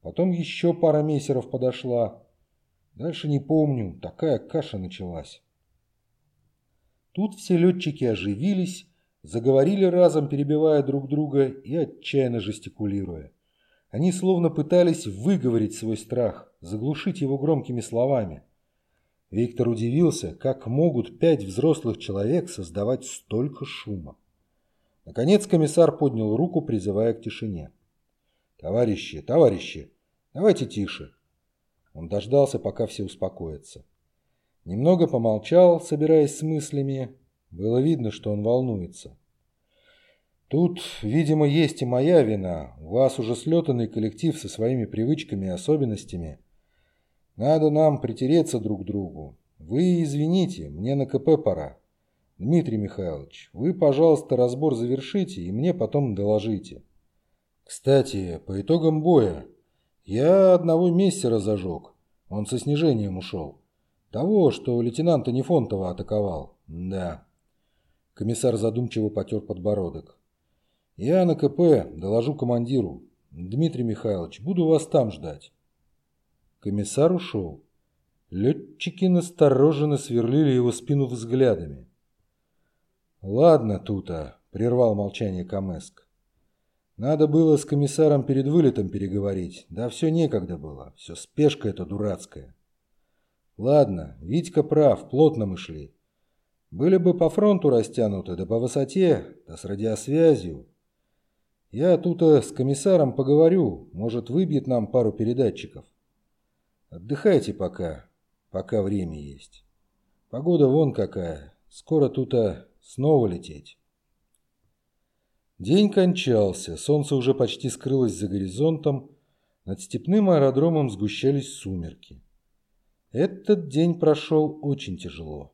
Потом еще пара мессеров подошла. Дальше не помню, такая каша началась. Тут все летчики оживились, заговорили разом, перебивая друг друга и отчаянно жестикулируя. Они словно пытались выговорить свой страх, заглушить его громкими словами. Виктор удивился, как могут пять взрослых человек создавать столько шума. Наконец комиссар поднял руку, призывая к тишине. «Товарищи, товарищи, давайте тише». Он дождался, пока все успокоятся. Немного помолчал, собираясь с мыслями. Было видно, что он волнуется. Тут, видимо, есть и моя вина. У вас уже слетанный коллектив со своими привычками и особенностями. Надо нам притереться друг к другу. Вы извините, мне на КП пора. Дмитрий Михайлович, вы, пожалуйста, разбор завершите и мне потом доложите. Кстати, по итогам боя. Я одного мессера зажег. Он со снижением ушел. Того, что лейтенанта Нефонтова атаковал. Да. Комиссар задумчиво потер подбородок. Я на КП доложу командиру. Дмитрий Михайлович, буду вас там ждать. Комиссар ушел. Летчики настороженно сверлили его спину взглядами. «Ладно, Тута», — прервал молчание Камеск. «Надо было с комиссаром перед вылетом переговорить. Да все некогда было. Все спешка эта дурацкая». «Ладно, Витька прав, плотно мы шли. Были бы по фронту растянуты, да по высоте, да с радиосвязью. Я тут э, с комиссаром поговорю, может, выбьет нам пару передатчиков. Отдыхайте пока, пока время есть. Погода вон какая, скоро тут э, снова лететь. День кончался, солнце уже почти скрылось за горизонтом, над степным аэродромом сгущались сумерки. Этот день прошел очень тяжело.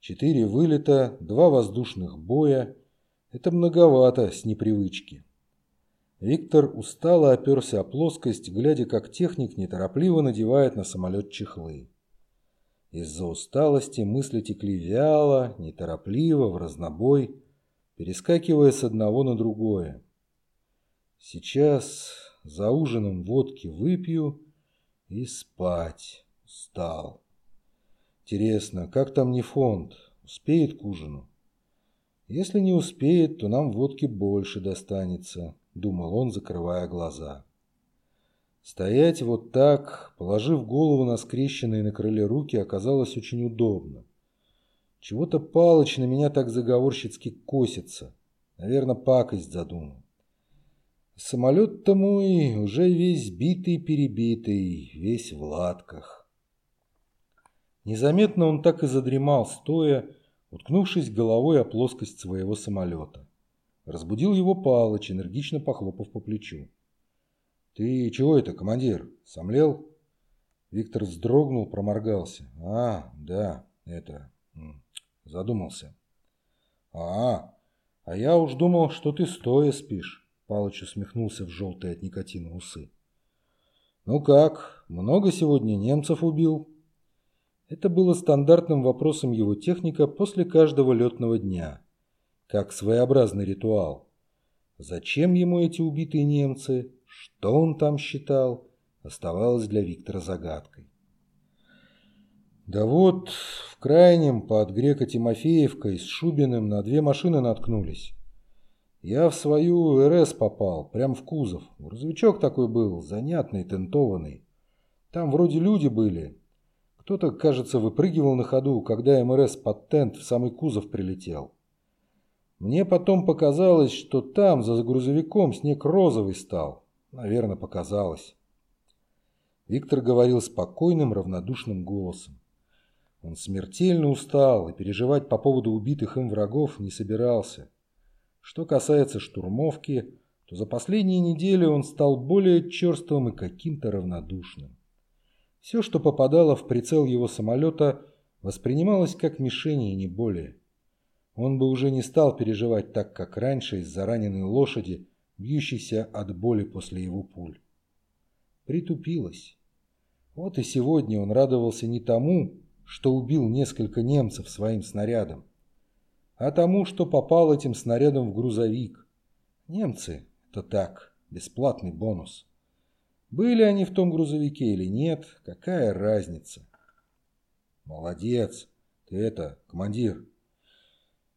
Четыре вылета, два воздушных боя – это многовато с непривычки. Виктор устало оперся о плоскость, глядя, как техник неторопливо надевает на самолет чехлы. Из-за усталости мысли текли вяло, неторопливо, в разнобой, перескакивая с одного на другое. Сейчас за ужином водки выпью и спать стал. Интересно, как там не фонд? Успеет к ужину? Если не успеет, то нам водки больше достанется. – думал он, закрывая глаза. Стоять вот так, положив голову на скрещенные на крыле руки, оказалось очень удобно. Чего-то Палыч на меня так заговорщицки косится. Наверное, пакость задумал. Самолет-то мой уже весь битый-перебитый, весь в латках. Незаметно он так и задремал, стоя, уткнувшись головой о плоскость своего самолета. Разбудил его Палыч, энергично похлопав по плечу. «Ты чего это, командир? Сомлел?» Виктор вздрогнул, проморгался. «А, да, это... задумался». «А, а я уж думал, что ты стоя спишь», — Палыч усмехнулся в желтые от никотина усы. «Ну как, много сегодня немцев убил?» Это было стандартным вопросом его техника после каждого летного дня как своеобразный ритуал. Зачем ему эти убитые немцы, что он там считал, оставалось для Виктора загадкой. Да вот, в крайнем под Греко-Тимофеевкой с Шубиным на две машины наткнулись. Я в свою РС попал, прям в кузов. Грузовичок такой был, занятный, тентованный. Там вроде люди были. Кто-то, кажется, выпрыгивал на ходу, когда МРС под тент в самый кузов прилетел. Мне потом показалось, что там, за грузовиком, снег розовый стал. Наверное, показалось. Виктор говорил спокойным, равнодушным голосом. Он смертельно устал и переживать по поводу убитых им врагов не собирался. Что касается штурмовки, то за последние недели он стал более черствым и каким-то равнодушным. Все, что попадало в прицел его самолета, воспринималось как мишени и не более. Он бы уже не стал переживать так, как раньше из-за раненой лошади, бьющейся от боли после его пуль. Притупилось. Вот и сегодня он радовался не тому, что убил несколько немцев своим снарядом, а тому, что попал этим снарядом в грузовик. Немцы – это так, бесплатный бонус. Были они в том грузовике или нет, какая разница? Молодец, ты это, командир.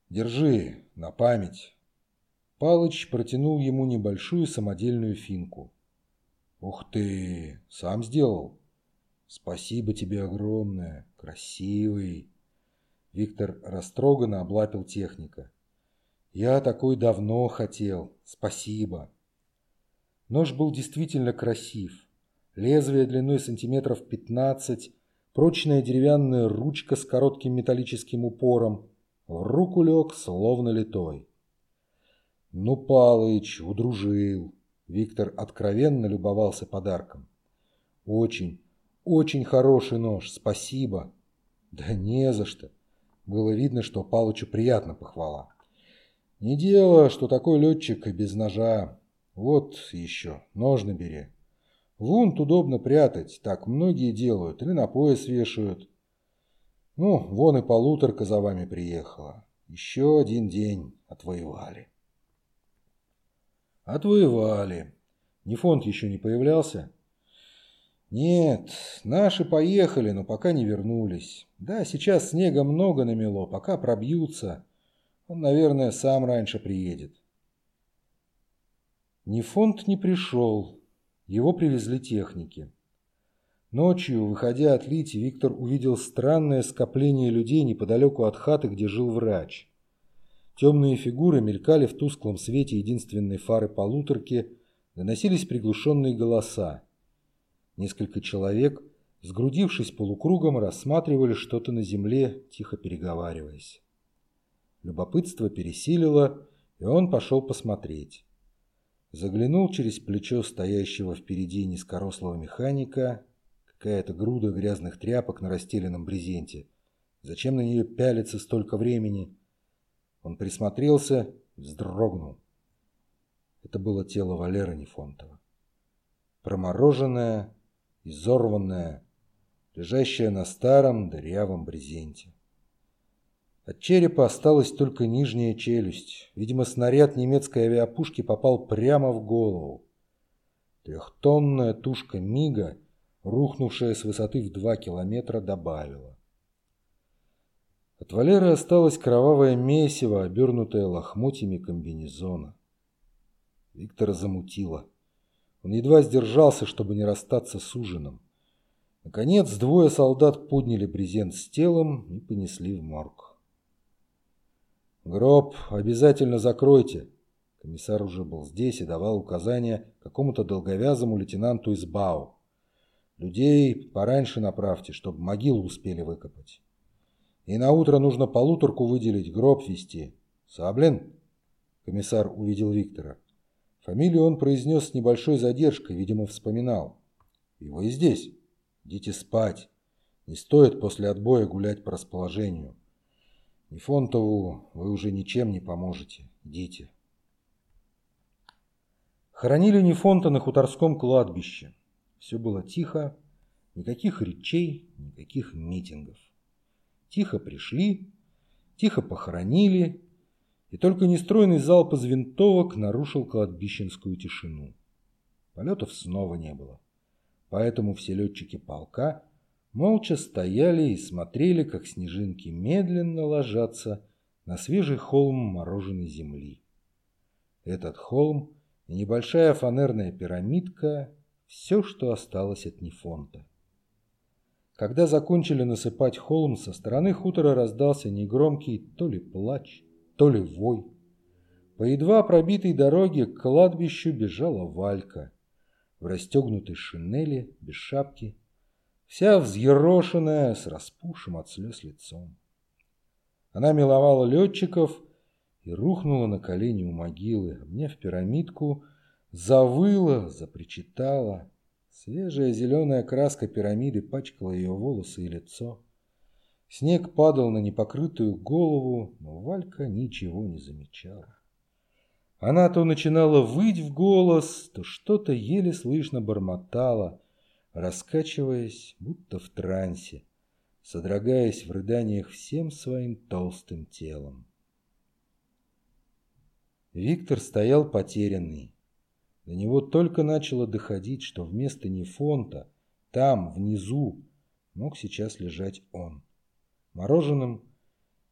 Держи, на память. Палыч протянул ему небольшую самодельную финку. Ух ты, сам сделал? Спасибо тебе огромное, красивый. Виктор растроганно облапил техника. Я такой давно хотел, спасибо. Нож был действительно красив. Лезвие длиной сантиметров 15, прочная деревянная ручка с коротким металлическим упором. В руку лег, словно литой. Ну, Палыч, удружил. Виктор откровенно любовался подарком. Очень, очень хороший нож, спасибо. Да не за что. Было видно, что Палычу приятно похвала. Не дело, что такой летчик и без ножа. Вот еще, ножны бери. Вунт удобно прятать, так многие делают, или на пояс вешают. Ну, вон и полуторка за вами приехала. Еще один день отвоевали. Отвоевали. Не фонд еще не появлялся? Нет, наши поехали, но пока не вернулись. Да, сейчас снега много намело, пока пробьются. Он, наверное, сам раньше приедет. Ни фонд не пришел. Его привезли техники. Ночью, выходя от Лити, Виктор увидел странное скопление людей неподалеку от хаты, где жил врач. Темные фигуры мелькали в тусклом свете единственной фары полуторки, доносились приглушенные голоса. Несколько человек, сгрудившись полукругом, рассматривали что-то на земле, тихо переговариваясь. Любопытство пересилило, и он пошел посмотреть. Заглянул через плечо стоящего впереди низкорослого механика. Какая-то груда грязных тряпок на расстеленном брезенте. Зачем на нее пялиться столько времени? Он присмотрелся, вздрогнул. Это было тело Валеры Нефонтова. Промороженное, изорванное, лежащее на старом дырявом брезенте. От черепа осталась только нижняя челюсть. Видимо, снаряд немецкой авиапушки попал прямо в голову. Трехтонная тушка Мига, рухнувшая с высоты в два километра, добавила. От Валеры осталось кровавое месиво, обернутое лохмотьями комбинезона. Виктора замутило. Он едва сдержался, чтобы не расстаться с ужином. Наконец, двое солдат подняли брезент с телом и понесли в морг. «Гроб обязательно закройте!» Комиссар уже был здесь и давал указания какому-то долговязому лейтенанту из БАУ. «Людей пораньше направьте, чтобы могилу успели выкопать. И на утро нужно полуторку выделить, гроб вести. Саблин?» Комиссар увидел Виктора. Фамилию он произнес с небольшой задержкой, видимо, вспоминал. «Его и здесь. Идите спать. Не стоит после отбоя гулять по расположению». Нефонтову вы уже ничем не поможете. Идите. Хоронили Нефонта на хуторском кладбище. Все было тихо, никаких речей, никаких митингов. Тихо пришли, тихо похоронили, и только нестройный залп из винтовок нарушил кладбищенскую тишину. Полетов снова не было. Поэтому все летчики полка молча стояли и смотрели, как снежинки медленно ложатся на свежий холм мороженой земли. Этот холм и небольшая фанерная пирамидка – все, что осталось от Нефонта. Когда закончили насыпать холм, со стороны хутора раздался негромкий то ли плач, то ли вой. По едва пробитой дороге к кладбищу бежала Валька в расстегнутой шинели, без шапки – вся взъерошенная, с распухшим от слез лицом. Она миловала летчиков и рухнула на колени у могилы, обняв пирамидку, Завыла, запричитала. Свежая зеленая краска пирамиды пачкала ее волосы и лицо. Снег падал на непокрытую голову, но Валька ничего не замечала. Она то начинала выть в голос, то что-то еле слышно бормотала, раскачиваясь, будто в трансе, содрогаясь в рыданиях всем своим толстым телом. Виктор стоял потерянный. До него только начало доходить, что вместо Нефонта, там, внизу, мог сейчас лежать он, мороженым,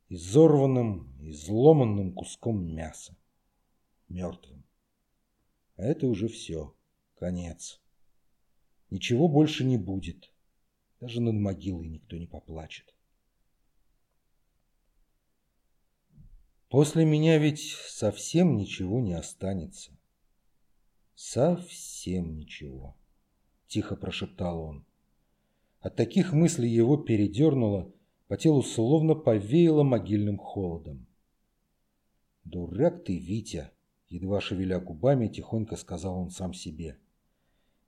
изорванным, изломанным куском мяса мертвым. А это уже все. Конец. Ничего больше не будет. Даже над могилой никто не поплачет. После меня ведь совсем ничего не останется. Совсем ничего, тихо прошептал он. От таких мыслей его передернуло, по телу словно повеяло могильным холодом. «Дурак ты, Витя!» Едва шевеля губами, тихонько сказал он сам себе.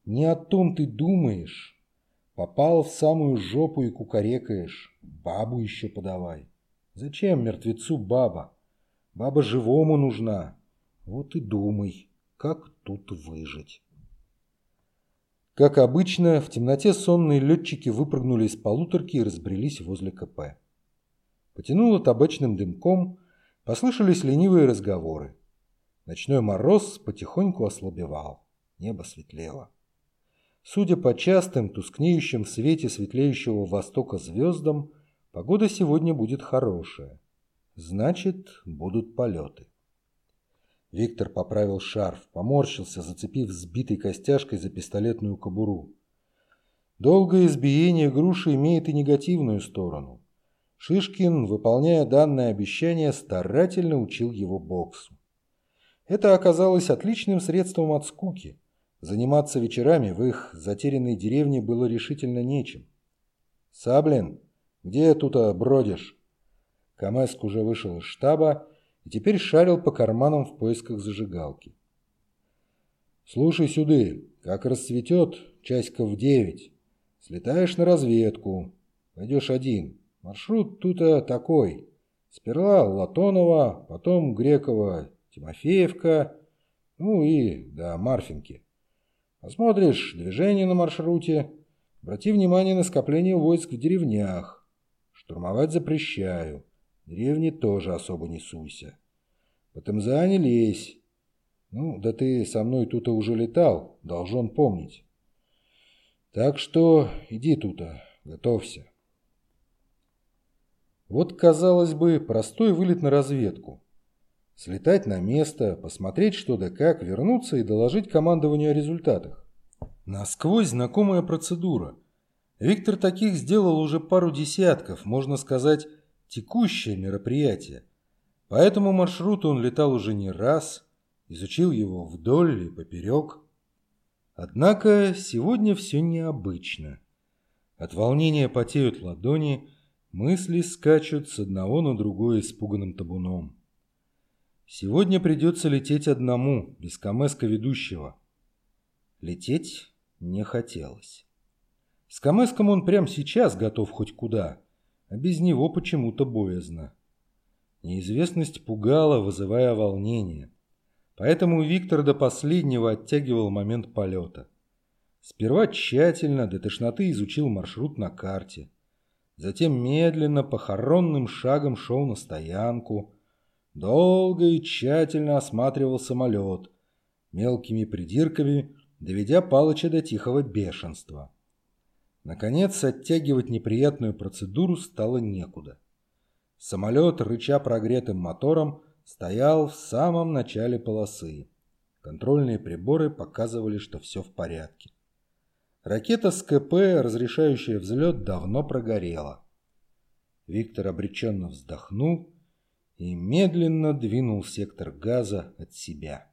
«Не о том ты думаешь. Попал в самую жопу и кукарекаешь. Бабу еще подавай. Зачем мертвецу баба? Баба живому нужна. Вот и думай, как тут выжить». Как обычно, в темноте сонные летчики выпрыгнули из полуторки и разбрелись возле КП. Потянуло табачным дымком, послышались ленивые разговоры. Ночной мороз потихоньку ослабевал, небо светлело. Судя по частым, тускнеющим в свете светлеющего востока звездам, погода сегодня будет хорошая. Значит, будут полеты. Виктор поправил шарф, поморщился, зацепив сбитой костяшкой за пистолетную кобуру. Долгое избиение груши имеет и негативную сторону. Шишкин, выполняя данное обещание, старательно учил его боксу. Это оказалось отличным средством от скуки. Заниматься вечерами в их затерянной деревне было решительно нечем. «Саблин, где тут бродишь?» Камеск уже вышел из штаба и теперь шарил по карманам в поисках зажигалки. «Слушай сюды, как расцветет, часиков в девять. Слетаешь на разведку. Пойдешь один. Маршрут тут такой. Сперва Латонова, потом Грекова, Тимофеевка, ну и до Марфинки. Посмотришь движение на маршруте, обрати внимание на скопление войск в деревнях. Штурмовать запрещаю. Деревни тоже особо не суйся. По Тамзане лезь. Ну, да ты со мной тут уже летал, должен помнить. Так что иди тут, готовься. Вот, казалось бы, простой вылет на разведку. Слетать на место, посмотреть что да как, вернуться и доложить командованию о результатах. Насквозь знакомая процедура. Виктор таких сделал уже пару десятков, можно сказать, текущее мероприятие. По этому маршруту он летал уже не раз, изучил его вдоль и поперек. Однако сегодня все необычно. От волнения потеют ладони, мысли скачут с одного на другое испуганным табуном. Сегодня придется лететь одному, без Камеска ведущего. Лететь не хотелось. С Камеском он прямо сейчас готов хоть куда, а без него почему-то боязно. Неизвестность пугала, вызывая волнение. Поэтому Виктор до последнего оттягивал момент полета. Сперва тщательно, до тошноты изучил маршрут на карте. Затем медленно, похоронным шагом шел на стоянку, Долго и тщательно осматривал самолет, мелкими придирками доведя Палыча до тихого бешенства. Наконец, оттягивать неприятную процедуру стало некуда. Самолет, рыча прогретым мотором, стоял в самом начале полосы. Контрольные приборы показывали, что все в порядке. Ракета с КП, разрешающая взлет, давно прогорела. Виктор обреченно вздохнул и медленно двинул сектор газа от себя.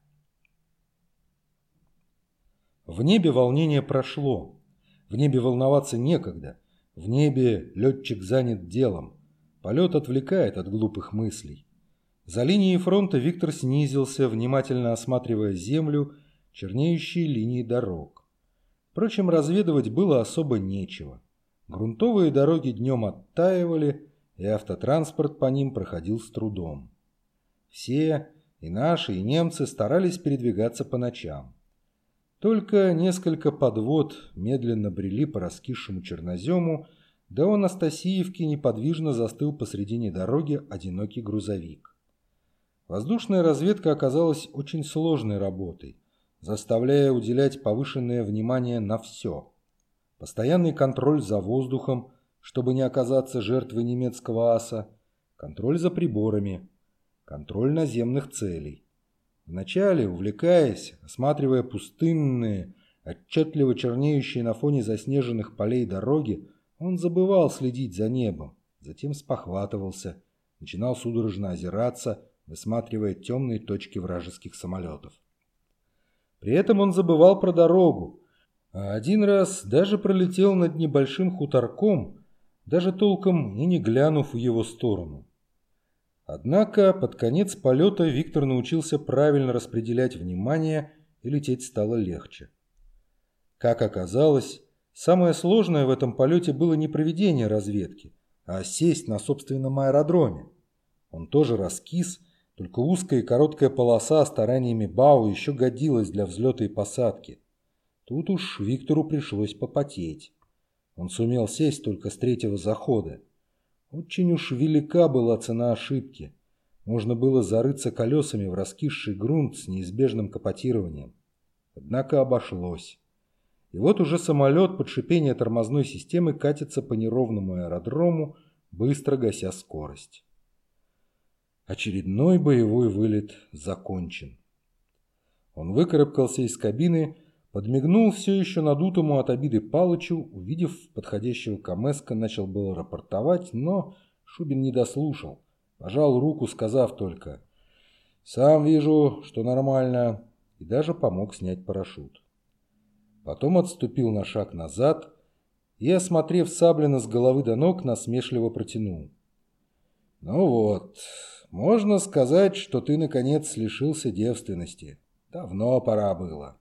В небе волнение прошло. В небе волноваться некогда. В небе летчик занят делом. Полет отвлекает от глупых мыслей. За линией фронта Виктор снизился, внимательно осматривая землю, чернеющие линии дорог. Впрочем, разведывать было особо нечего. Грунтовые дороги днем оттаивали, и автотранспорт по ним проходил с трудом. Все, и наши, и немцы, старались передвигаться по ночам. Только несколько подвод медленно брели по раскисшему чернозему, да у Анастасиевки неподвижно застыл посредине дороги одинокий грузовик. Воздушная разведка оказалась очень сложной работой, заставляя уделять повышенное внимание на все. Постоянный контроль за воздухом, чтобы не оказаться жертвой немецкого аса, контроль за приборами, контроль наземных целей. Вначале, увлекаясь, осматривая пустынные, отчетливо чернеющие на фоне заснеженных полей дороги, он забывал следить за небом, затем спохватывался, начинал судорожно озираться, высматривая темные точки вражеских самолетов. При этом он забывал про дорогу, а один раз даже пролетел над небольшим хуторком, даже толком и не глянув в его сторону. Однако под конец полета Виктор научился правильно распределять внимание и лететь стало легче. Как оказалось, самое сложное в этом полете было не проведение разведки, а сесть на собственном аэродроме. Он тоже раскис, только узкая и короткая полоса стараниями Бау еще годилась для взлета и посадки. Тут уж Виктору пришлось попотеть. Он сумел сесть только с третьего захода. Очень уж велика была цена ошибки. Можно было зарыться колесами в раскисший грунт с неизбежным капотированием. Однако обошлось. И вот уже самолет под шипение тормозной системы катится по неровному аэродрому, быстро гася скорость. Очередной боевой вылет закончен. Он выкарабкался из кабины, подмигнул все еще надутому от обиды Палычу, увидев подходящего Камеска, начал было рапортовать, но Шубин не дослушал. Пожал руку, сказав только «Сам вижу, что нормально», и даже помог снять парашют. Потом отступил на шаг назад и, осмотрев Саблина с головы до ног, насмешливо протянул. «Ну вот, можно сказать, что ты, наконец, лишился девственности. Давно пора было».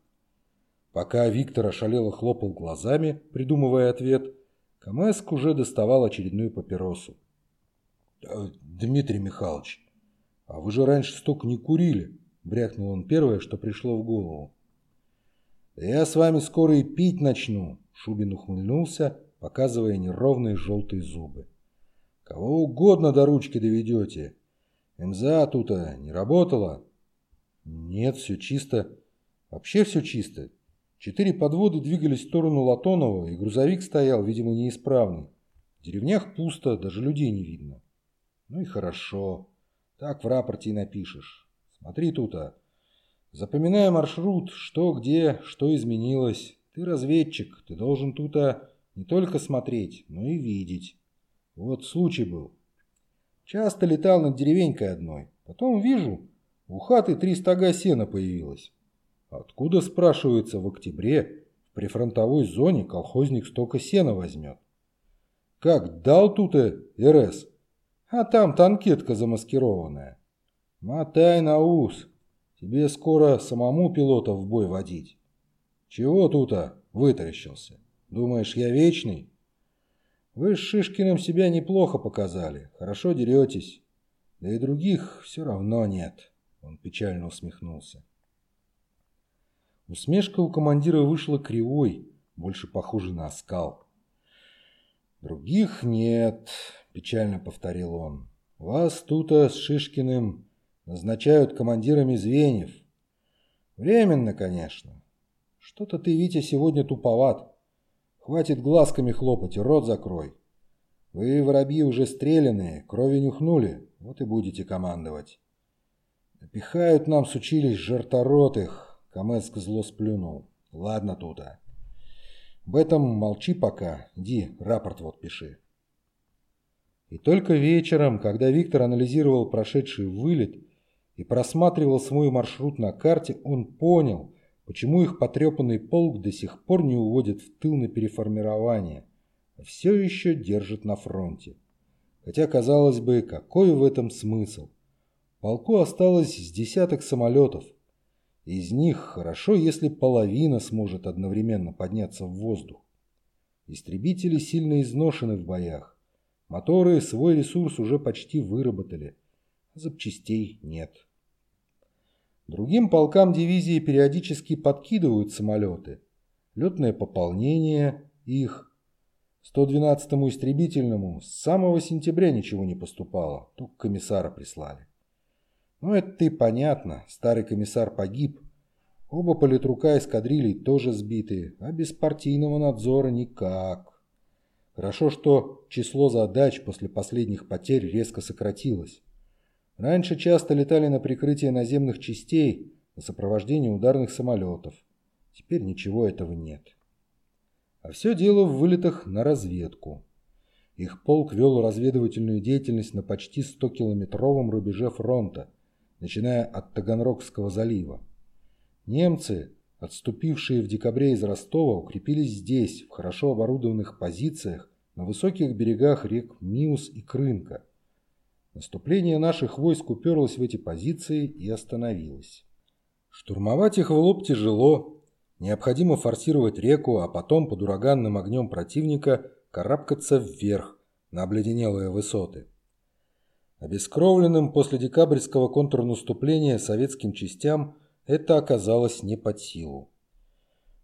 Пока Виктор ошалело хлопал глазами, придумывая ответ, Камеск уже доставал очередную папиросу. «Э, «Дмитрий Михайлович, а вы же раньше столько не курили», — брякнул он первое, что пришло в голову. «Я с вами скоро и пить начну», — Шубин ухмыльнулся, показывая неровные желтые зубы. «Кого угодно до ручки доведете. МЗА тут не работала?» «Нет, все чисто. Вообще все чисто. Четыре подвода двигались в сторону Латонова, и грузовик стоял, видимо, неисправный. В деревнях пусто, даже людей не видно. Ну и хорошо. Так в рапорте и напишешь. Смотри тут, а. Запоминай маршрут, что где, что изменилось. Ты разведчик, ты должен тут а, не только смотреть, но и видеть. Вот случай был. Часто летал над деревенькой одной. Потом вижу, у хаты три стога сена появилось. Откуда, спрашивается, в октябре в прифронтовой зоне колхозник столько сена возьмет? Как дал тут э, РС? А там танкетка замаскированная. Мотай на ус. Тебе скоро самому пилота в бой водить. Чего тут-то вытаращился? Думаешь, я вечный? Вы с Шишкиным себя неплохо показали. Хорошо деретесь. Да и других все равно нет. Он печально усмехнулся. Усмешка у командира вышла кривой, больше похожей на оскал. «Других нет», – печально повторил он. «Вас тут с Шишкиным назначают командирами звеньев. Временно, конечно. Что-то ты, Витя, сегодня туповат. Хватит глазками хлопать, рот закрой. Вы, воробьи, уже стреляные, крови нюхнули, вот и будете командовать. Напихают нам с училищ жертворотых, Каменск зло сплюнул. Ладно, тута. Об этом молчи пока. Иди, рапорт вот пиши. И только вечером, когда Виктор анализировал прошедший вылет и просматривал свой маршрут на карте, он понял, почему их потрепанный полк до сих пор не уводит в тыл на переформирование, а все еще держит на фронте. Хотя, казалось бы, какой в этом смысл? Полку осталось с десяток самолетов – Из них хорошо, если половина сможет одновременно подняться в воздух. Истребители сильно изношены в боях. Моторы свой ресурс уже почти выработали. Запчастей нет. Другим полкам дивизии периодически подкидывают самолеты. Летное пополнение их. 112-му истребительному с самого сентября ничего не поступало, только комиссара прислали. Ну, это и понятно, старый комиссар погиб. Оба политрука эскадрилей тоже сбиты, а без партийного надзора никак. Хорошо, что число задач после последних потерь резко сократилось. Раньше часто летали на прикрытие наземных частей, на сопровождение ударных самолетов. Теперь ничего этого нет. А все дело в вылетах на разведку. Их полк вел разведывательную деятельность на почти 100-километровом рубеже фронта – начиная от Таганрогского залива. Немцы, отступившие в декабре из Ростова, укрепились здесь, в хорошо оборудованных позициях на высоких берегах рек Миус и Крынка. Наступление наших войск уперлось в эти позиции и остановилось. Штурмовать их в лоб тяжело. Необходимо форсировать реку, а потом под ураганным огнем противника карабкаться вверх на обледенелые высоты. Обескровленным после декабрьского контрнаступления советским частям это оказалось не под силу.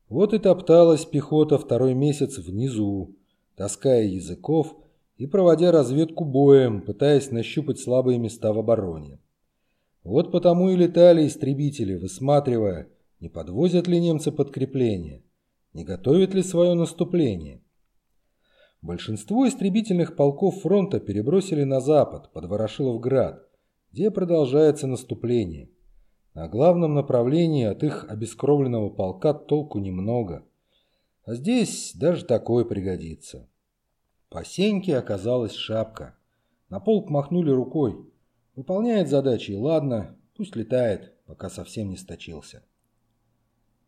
Вот и топталась пехота второй месяц внизу, таская языков и проводя разведку боем, пытаясь нащупать слабые места в обороне. Вот потому и летали истребители, высматривая, не подвозят ли немцы подкрепления, не готовят ли свое наступление. Большинство истребительных полков фронта перебросили на запад, под Ворошиловград, где продолжается наступление. На главном направлении от их обескровленного полка толку немного. А здесь даже такое пригодится. По Сеньке оказалась шапка. На полк махнули рукой. Выполняет задачи, и ладно, пусть летает, пока совсем не сточился.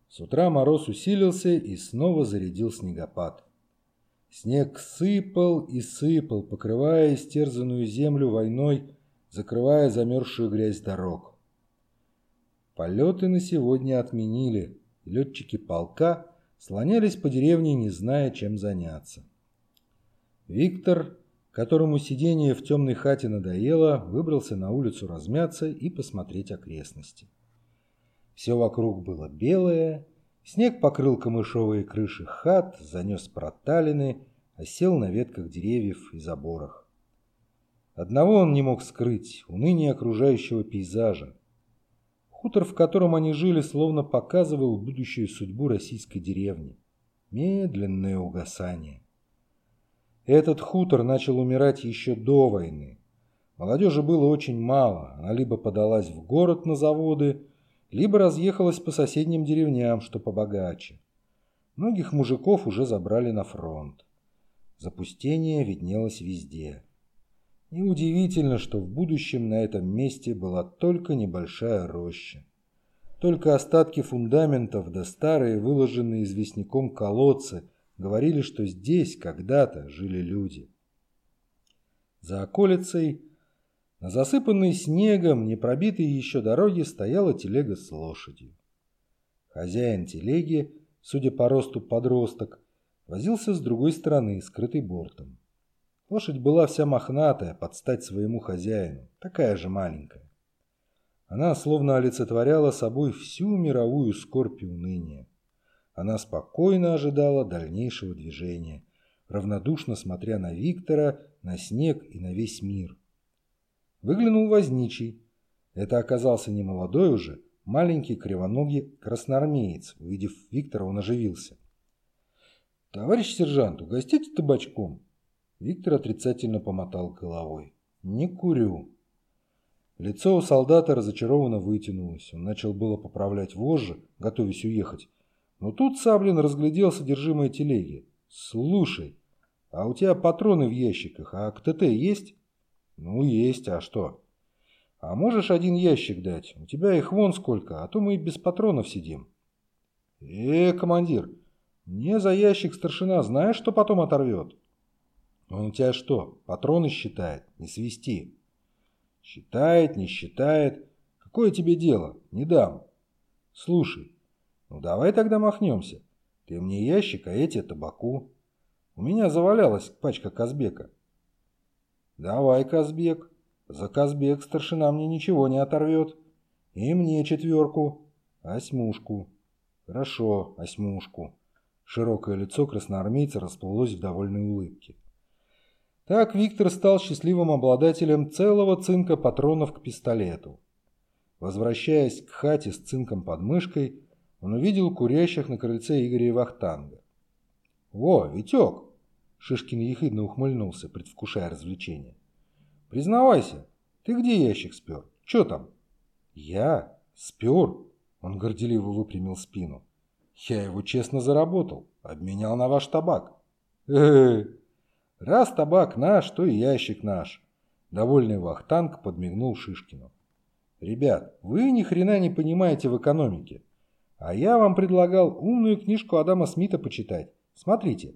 С утра мороз усилился и снова зарядил снегопад. Снег сыпал и сыпал, покрывая истерзанную землю войной, закрывая замерзшую грязь дорог. Полеты на сегодня отменили, и летчики полка слонялись по деревне, не зная, чем заняться. Виктор, которому сидение в темной хате надоело, выбрался на улицу размяться и посмотреть окрестности. Все вокруг было белое, Снег покрыл камышовые крыши хат, занес проталины, осел на ветках деревьев и заборах. Одного он не мог скрыть – уныние окружающего пейзажа. Хутор, в котором они жили, словно показывал будущую судьбу российской деревни. Медленное угасание. Этот хутор начал умирать еще до войны. Молодежи было очень мало, она либо подалась в город на заводы, либо разъехалась по соседним деревням, что побогаче. Многих мужиков уже забрали на фронт. Запустение виднелось везде. Неудивительно, что в будущем на этом месте была только небольшая роща. Только остатки фундаментов да старые, выложенные известняком колодцы, говорили, что здесь когда-то жили люди. За околицей на засыпанной снегом, не пробитой еще дороге стояла телега с лошадью. Хозяин телеги, судя по росту подросток, возился с другой стороны, скрытый бортом. Лошадь была вся мохнатая, под стать своему хозяину, такая же маленькая. Она словно олицетворяла собой всю мировую скорбь и уныние. Она спокойно ожидала дальнейшего движения, равнодушно смотря на Виктора, на снег и на весь мир – Выглянул возничий. Это оказался не молодой уже, маленький кривоногий красноармеец. Увидев Виктора, он оживился. «Товарищ сержант, угостите табачком?» Виктор отрицательно помотал головой. «Не курю». Лицо у солдата разочарованно вытянулось. Он начал было поправлять вожжи, готовясь уехать. Но тут Саблин разглядел содержимое телеги. «Слушай, а у тебя патроны в ящиках, а к ТТ есть?» Ну, есть, а что? А можешь один ящик дать? У тебя их вон сколько, а то мы без патронов сидим. Э, командир, мне за ящик старшина знаешь, что потом оторвет? Он у тебя что, патроны считает? Не свисти. Считает, не считает. Какое тебе дело? Не дам. Слушай, ну давай тогда махнемся. Ты мне ящик, а эти табаку. У меня завалялась пачка Казбека. Давай, Казбек. За Казбек старшина мне ничего не оторвет. И мне четверку. Осьмушку. Хорошо, осьмушку. Широкое лицо красноармейца расплылось в довольной улыбке. Так Виктор стал счастливым обладателем целого цинка патронов к пистолету. Возвращаясь к хате с цинком под мышкой, он увидел курящих на крыльце Игоря Вахтанга. «Во, Витек!» — Шишкин ехидно ухмыльнулся, предвкушая развлечение. «Признавайся, ты где ящик спер? Че там?» «Я? Спер?» — он горделиво выпрямил спину. «Я его честно заработал, обменял на ваш табак». «Э-э-э! Раз табак наш, то и ящик наш!» Довольный Вахтанг подмигнул Шишкину. Ребят, вы ни хрена не понимаете в экономике. А я вам предлагал умную книжку Адама Смита почитать. Смотрите,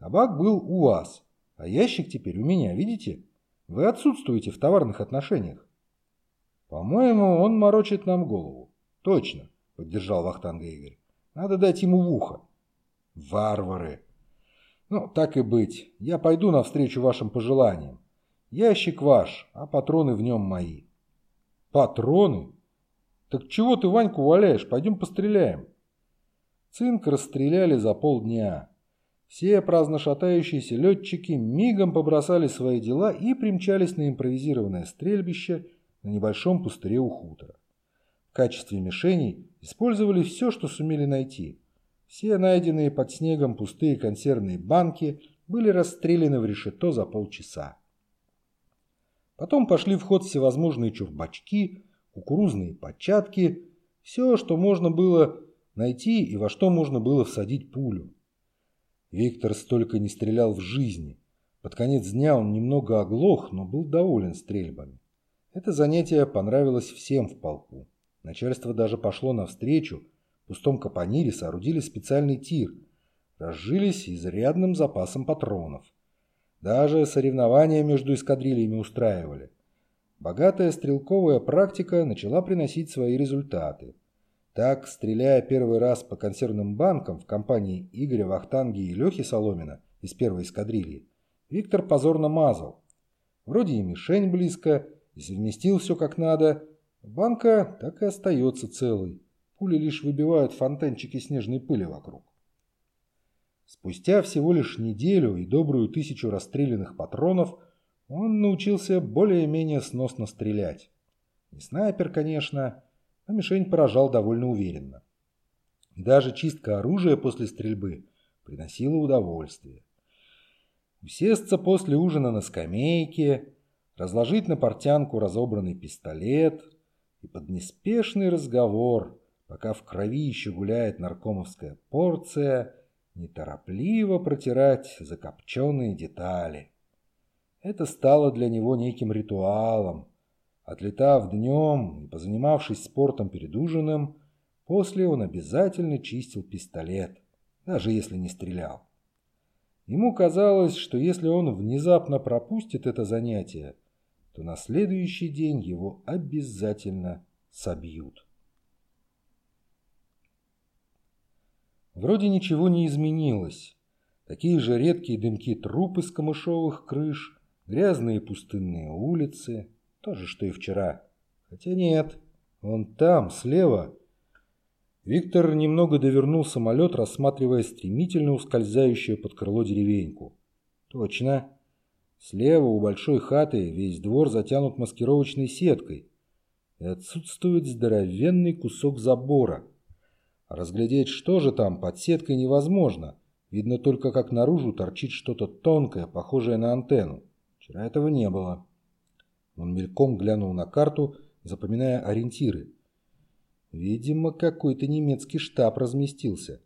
табак был у вас, а ящик теперь у меня, видите? Вы отсутствуете в товарных отношениях. По-моему, он морочит нам голову. Точно, поддержал Вахтанга Игорь. Надо дать ему в ухо. Варвары. Ну, так и быть. Я пойду навстречу вашим пожеланиям. Ящик ваш, а патроны в нем мои. Патроны? Так чего ты Ваньку валяешь? Пойдем постреляем. Цинк расстреляли за полдня. Все праздно шатающиеся летчики мигом побросали свои дела и примчались на импровизированное стрельбище на небольшом пустыре у хутора. В качестве мишеней использовали все, что сумели найти. Все найденные под снегом пустые консервные банки были расстреляны в решето за полчаса. Потом пошли в ход всевозможные чурбачки, кукурузные початки, все, что можно было найти и во что можно было всадить пулю. Виктор столько не стрелял в жизни. Под конец дня он немного оглох, но был доволен стрельбами. Это занятие понравилось всем в полку. Начальство даже пошло навстречу. В пустом капонире соорудили специальный тир. Разжились изрядным запасом патронов. Даже соревнования между эскадрильями устраивали. Богатая стрелковая практика начала приносить свои результаты. Так, стреляя первый раз по консервным банкам в компании Игоря Вахтанги и Лехи Соломина из первой эскадрильи, Виктор позорно мазал. Вроде и мишень близко, и совместил все как надо. Банка так и остается целой. Пули лишь выбивают фонтанчики снежной пыли вокруг. Спустя всего лишь неделю и добрую тысячу расстрелянных патронов он научился более-менее сносно стрелять. Не снайпер, конечно, но мишень поражал довольно уверенно. Даже чистка оружия после стрельбы приносила удовольствие. Усесться после ужина на скамейке, разложить на портянку разобранный пистолет и под неспешный разговор, пока в крови еще гуляет наркомовская порция – неторопливо протирать закопченные детали. Это стало для него неким ритуалом. Отлетав днем и позанимавшись спортом перед ужином, после он обязательно чистил пистолет, даже если не стрелял. Ему казалось, что если он внезапно пропустит это занятие, то на следующий день его обязательно собьют. Вроде ничего не изменилось. Такие же редкие дымки трупы с камышовых крыш, грязные пустынные улицы, то же, что и вчера. Хотя нет, вон там, слева. Виктор немного довернул самолет, рассматривая стремительно ускользающую под крыло деревеньку. Точно. Слева у большой хаты весь двор затянут маскировочной сеткой. И отсутствует здоровенный кусок забора – Разглядеть, что же там, под сеткой невозможно. Видно только, как наружу торчит что-то тонкое, похожее на антенну. Вчера этого не было. Он мельком глянул на карту, запоминая ориентиры. Видимо, какой-то немецкий штаб разместился.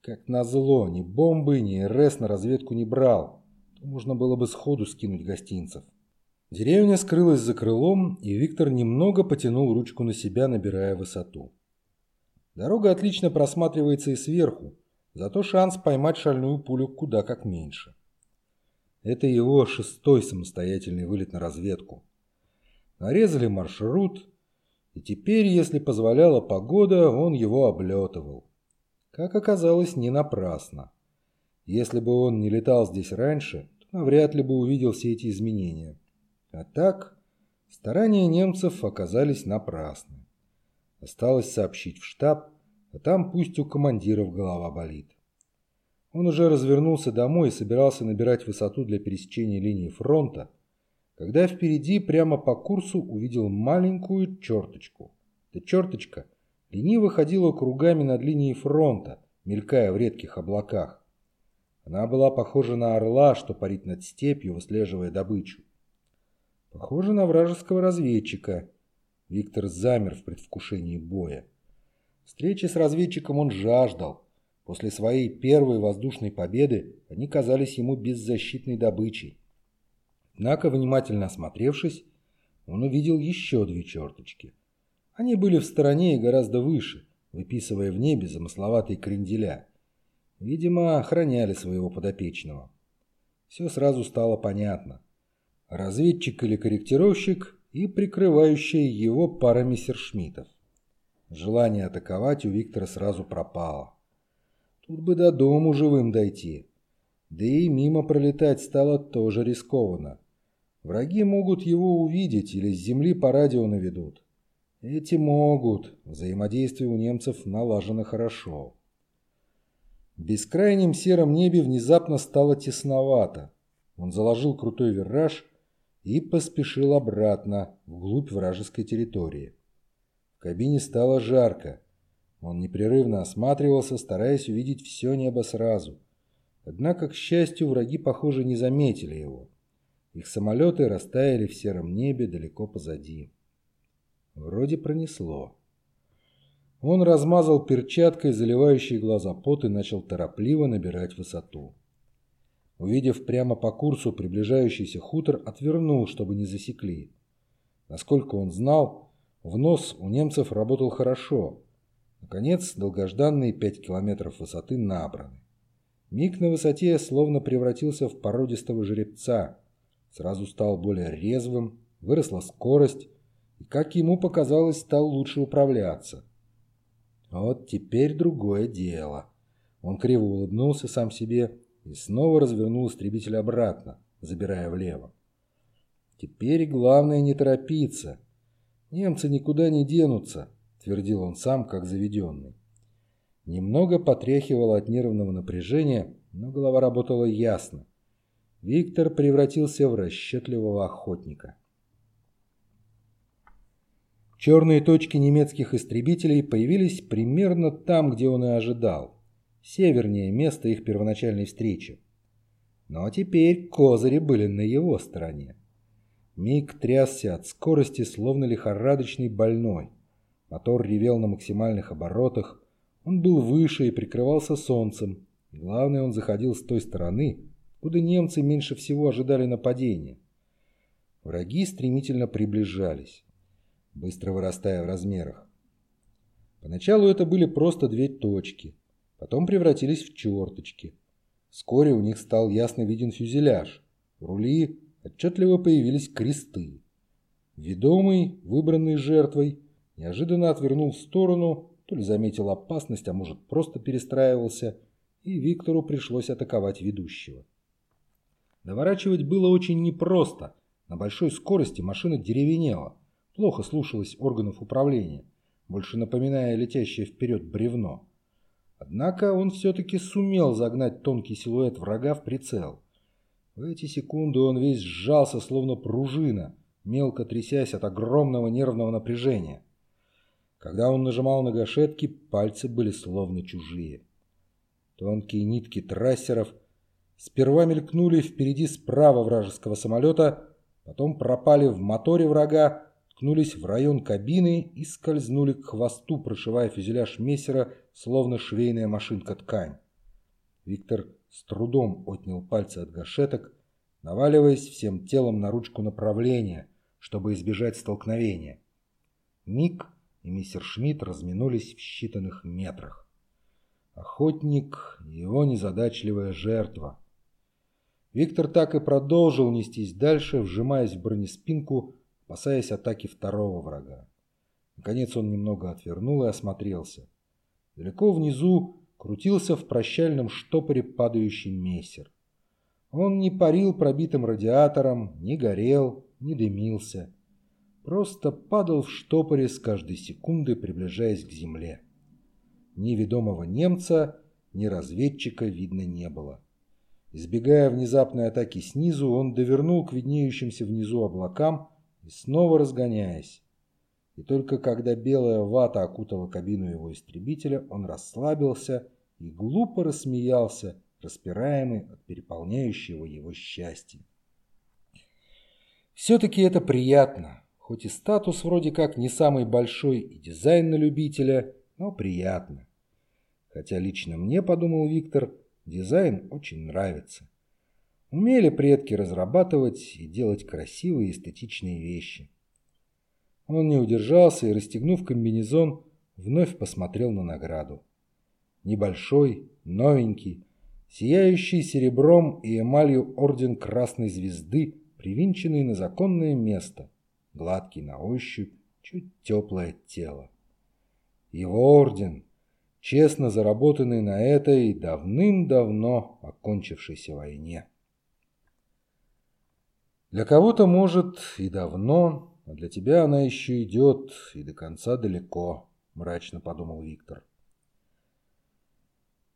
Как назло, ни бомбы, ни РС на разведку не брал. То можно было бы сходу скинуть гостинцев. Деревня скрылась за крылом, и Виктор немного потянул ручку на себя, набирая высоту. Дорога отлично просматривается и сверху, зато шанс поймать шальную пулю куда как меньше. Это его шестой самостоятельный вылет на разведку. Нарезали маршрут, И теперь, если позволяла погода, он его облетывал. Как оказалось, не напрасно. Если бы он не летал здесь раньше, то навряд ли бы увидел все эти изменения. А так, старания немцев оказались напрасны. Осталось сообщить в штаб, а там пусть у командиров голова болит. Он уже развернулся домой и собирался набирать высоту для пересечения линии фронта, когда впереди прямо по курсу увидел маленькую черточку. Эта черточка лениво ходила кругами над линией фронта, мелькая в редких облаках. Она была похожа на орла, что парит над степью, выслеживая добычу. Похоже на вражеского разведчика. Виктор замер в предвкушении боя. Встречи с разведчиком он жаждал. После своей первой воздушной победы они казались ему беззащитной добычей. Однако, внимательно осмотревшись, он увидел еще две черточки. Они были в стороне и гораздо выше, выписывая в небе замысловатые кренделя. Видимо, охраняли своего подопечного. Все сразу стало понятно. Разведчик или корректировщик и прикрывающая его пара мессершмиттов. Желание атаковать у Виктора сразу пропало. Тут бы до дому живым дойти. Да и мимо пролетать стало тоже рискованно. Враги могут его увидеть или с земли по радио наведут. Эти могут. Взаимодействие у немцев налажено хорошо. В бескрайнем сером небе внезапно стало тесновато. Он заложил крутой вираж и поспешил обратно, вглубь вражеской территории. В кабине стало жарко. Он непрерывно осматривался, стараясь увидеть все небо сразу. Однако, к счастью, враги, похоже, не заметили его. Их самолеты растаяли в сером небе далеко позади. Вроде пронесло. Он размазал перчаткой заливающие глаза пот и начал торопливо набирать высоту. Увидев прямо по курсу приближающийся хутор, отвернул, чтобы не засекли. Насколько он знал, в нос у немцев работал хорошо. Наконец, долгожданные пять километров высоты набраны. Миг на высоте словно превратился в породистого жеребца. Сразу стал более резвым, выросла скорость, и, как ему показалось, стал лучше управляться. Вот теперь другое дело. Он криво улыбнулся сам себе и снова развернул истребитель обратно, забирая влево. Теперь главное не торопиться. Немцы никуда не денутся, твердил он сам, как заведенный. Немного потряхивало от нервного напряжения, но голова работала ясно. Виктор превратился в расчетливого охотника. Черные точки немецких истребителей появились примерно там, где он и ожидал, севернее места их первоначальной встречи. Но теперь козыри были на его стороне. Миг трясся от скорости, словно лихорадочный больной. Мотор ревел на максимальных оборотах, он был выше и прикрывался солнцем. Главное, он заходил с той стороны, куда немцы меньше всего ожидали нападения. Враги стремительно приближались, быстро вырастая в размерах. Поначалу это были просто две точки, потом превратились в черточки. Вскоре у них стал ясно виден фюзеляж. В рули отчетливо появились кресты. Ведомый, выбранный жертвой, неожиданно отвернул в сторону, то ли заметил опасность, а может просто перестраивался, и Виктору пришлось атаковать ведущего. Доворачивать было очень непросто. На большой скорости машина деревенела, плохо слушалась органов управления, больше напоминая летящее вперед бревно. Однако он все-таки сумел загнать тонкий силуэт врага в прицел. В эти секунды он весь сжался, словно пружина, мелко трясясь от огромного нервного напряжения. Когда он нажимал на гашетки, пальцы были словно чужие. Тонкие нитки трассеров сперва мелькнули впереди справа вражеского самолета, потом пропали в моторе врага, ткнулись в район кабины и скользнули к хвосту, прошивая фюзеляж мессера, словно швейная машинка ткань. Виктор с трудом отнял пальцы от гашеток, наваливаясь всем телом на ручку направления, чтобы избежать столкновения. Миг и мистер Шмидт разминулись в считанных метрах. Охотник – его незадачливая жертва. Виктор так и продолжил нестись дальше, вжимаясь в бронеспинку, опасаясь атаки второго врага. Наконец он немного отвернул и осмотрелся. Далеко внизу крутился в прощальном штопоре падающий мессер. Он не парил пробитым радиатором, не горел, не дымился. Просто падал в штопоре с каждой секундой, приближаясь к земле. Ни ведомого немца, ни разведчика видно не было. Избегая внезапной атаки снизу, он довернул к виднеющимся внизу облакам и снова разгоняясь. И только когда белая вата окутала кабину его истребителя, он расслабился и глупо рассмеялся, распираемый от переполняющего его счастья. Все-таки это приятно, хоть и статус вроде как не самый большой и дизайн на любителя, но приятно. Хотя лично мне, подумал Виктор, дизайн очень нравится. Умели предки разрабатывать и делать красивые эстетичные вещи. Он не удержался и, расстегнув комбинезон, вновь посмотрел на награду. Небольшой, новенький, сияющий серебром и эмалью орден Красной Звезды, привинченный на законное место, гладкий на ощупь, чуть теплое тело. Его орден, честно заработанный на этой давным-давно окончившейся войне. Для кого-то, может, и давно, а для тебя она еще идет и до конца далеко, мрачно подумал Виктор.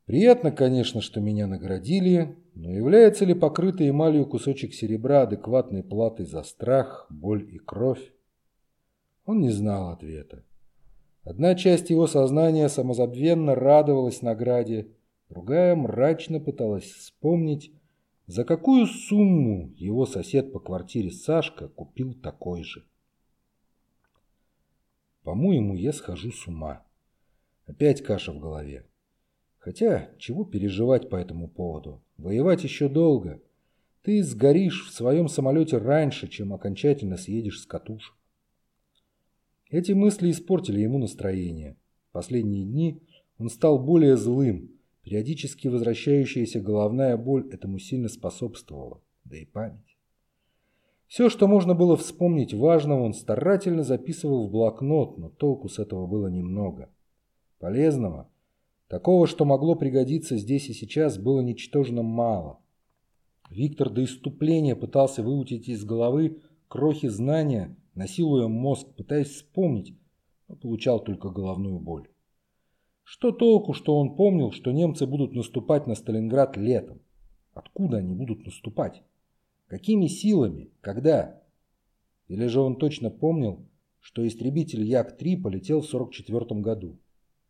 Приятно, конечно, что меня наградили, но является ли покрытый эмалью кусочек серебра адекватной платой за страх, боль и кровь? Он не знал ответа. Одна часть его сознания самозабвенно радовалась награде, другая мрачно пыталась вспомнить, за какую сумму его сосед по квартире Сашка купил такой же. По-моему, я схожу с ума. Опять каша в голове. Хотя, чего переживать по этому поводу? Воевать еще долго. Ты сгоришь в своем самолете раньше, чем окончательно съедешь с катушек. Эти мысли испортили ему настроение. Последние дни он стал более злым. Периодически возвращающаяся головная боль этому сильно способствовала. Да и память. Все, что можно было вспомнить важного, он старательно записывал в блокнот, но толку с этого было немного. Полезного – Такого, что могло пригодиться здесь и сейчас, было ничтожно мало. Виктор до иступления пытался выутить из головы крохи знания, насилуя мозг, пытаясь вспомнить, но получал только головную боль. Что толку, что он помнил, что немцы будут наступать на Сталинград летом? Откуда они будут наступать? Какими силами? Когда? Или же он точно помнил, что истребитель Як-3 полетел в 44 году?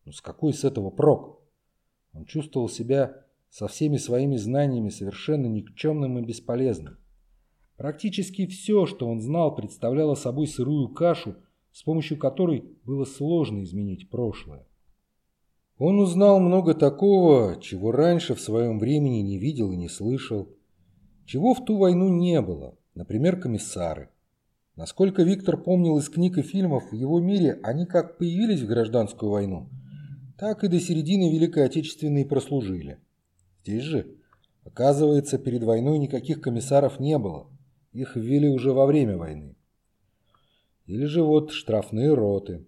Но с какой с этого прок? Он чувствовал себя со всеми своими знаниями совершенно никчемным и бесполезным. Практически все, что он знал, представляло собой сырую кашу, с помощью которой было сложно изменить прошлое. Он узнал много такого, чего раньше в своем времени не видел и не слышал, чего в ту войну не было, например, комиссары. Насколько Виктор помнил из книг и фильмов, в его мире они как появились в гражданскую войну – так и до середины Великой Отечественной прослужили. Здесь же, оказывается, перед войной никаких комиссаров не было. Их ввели уже во время войны. Или же вот штрафные роты.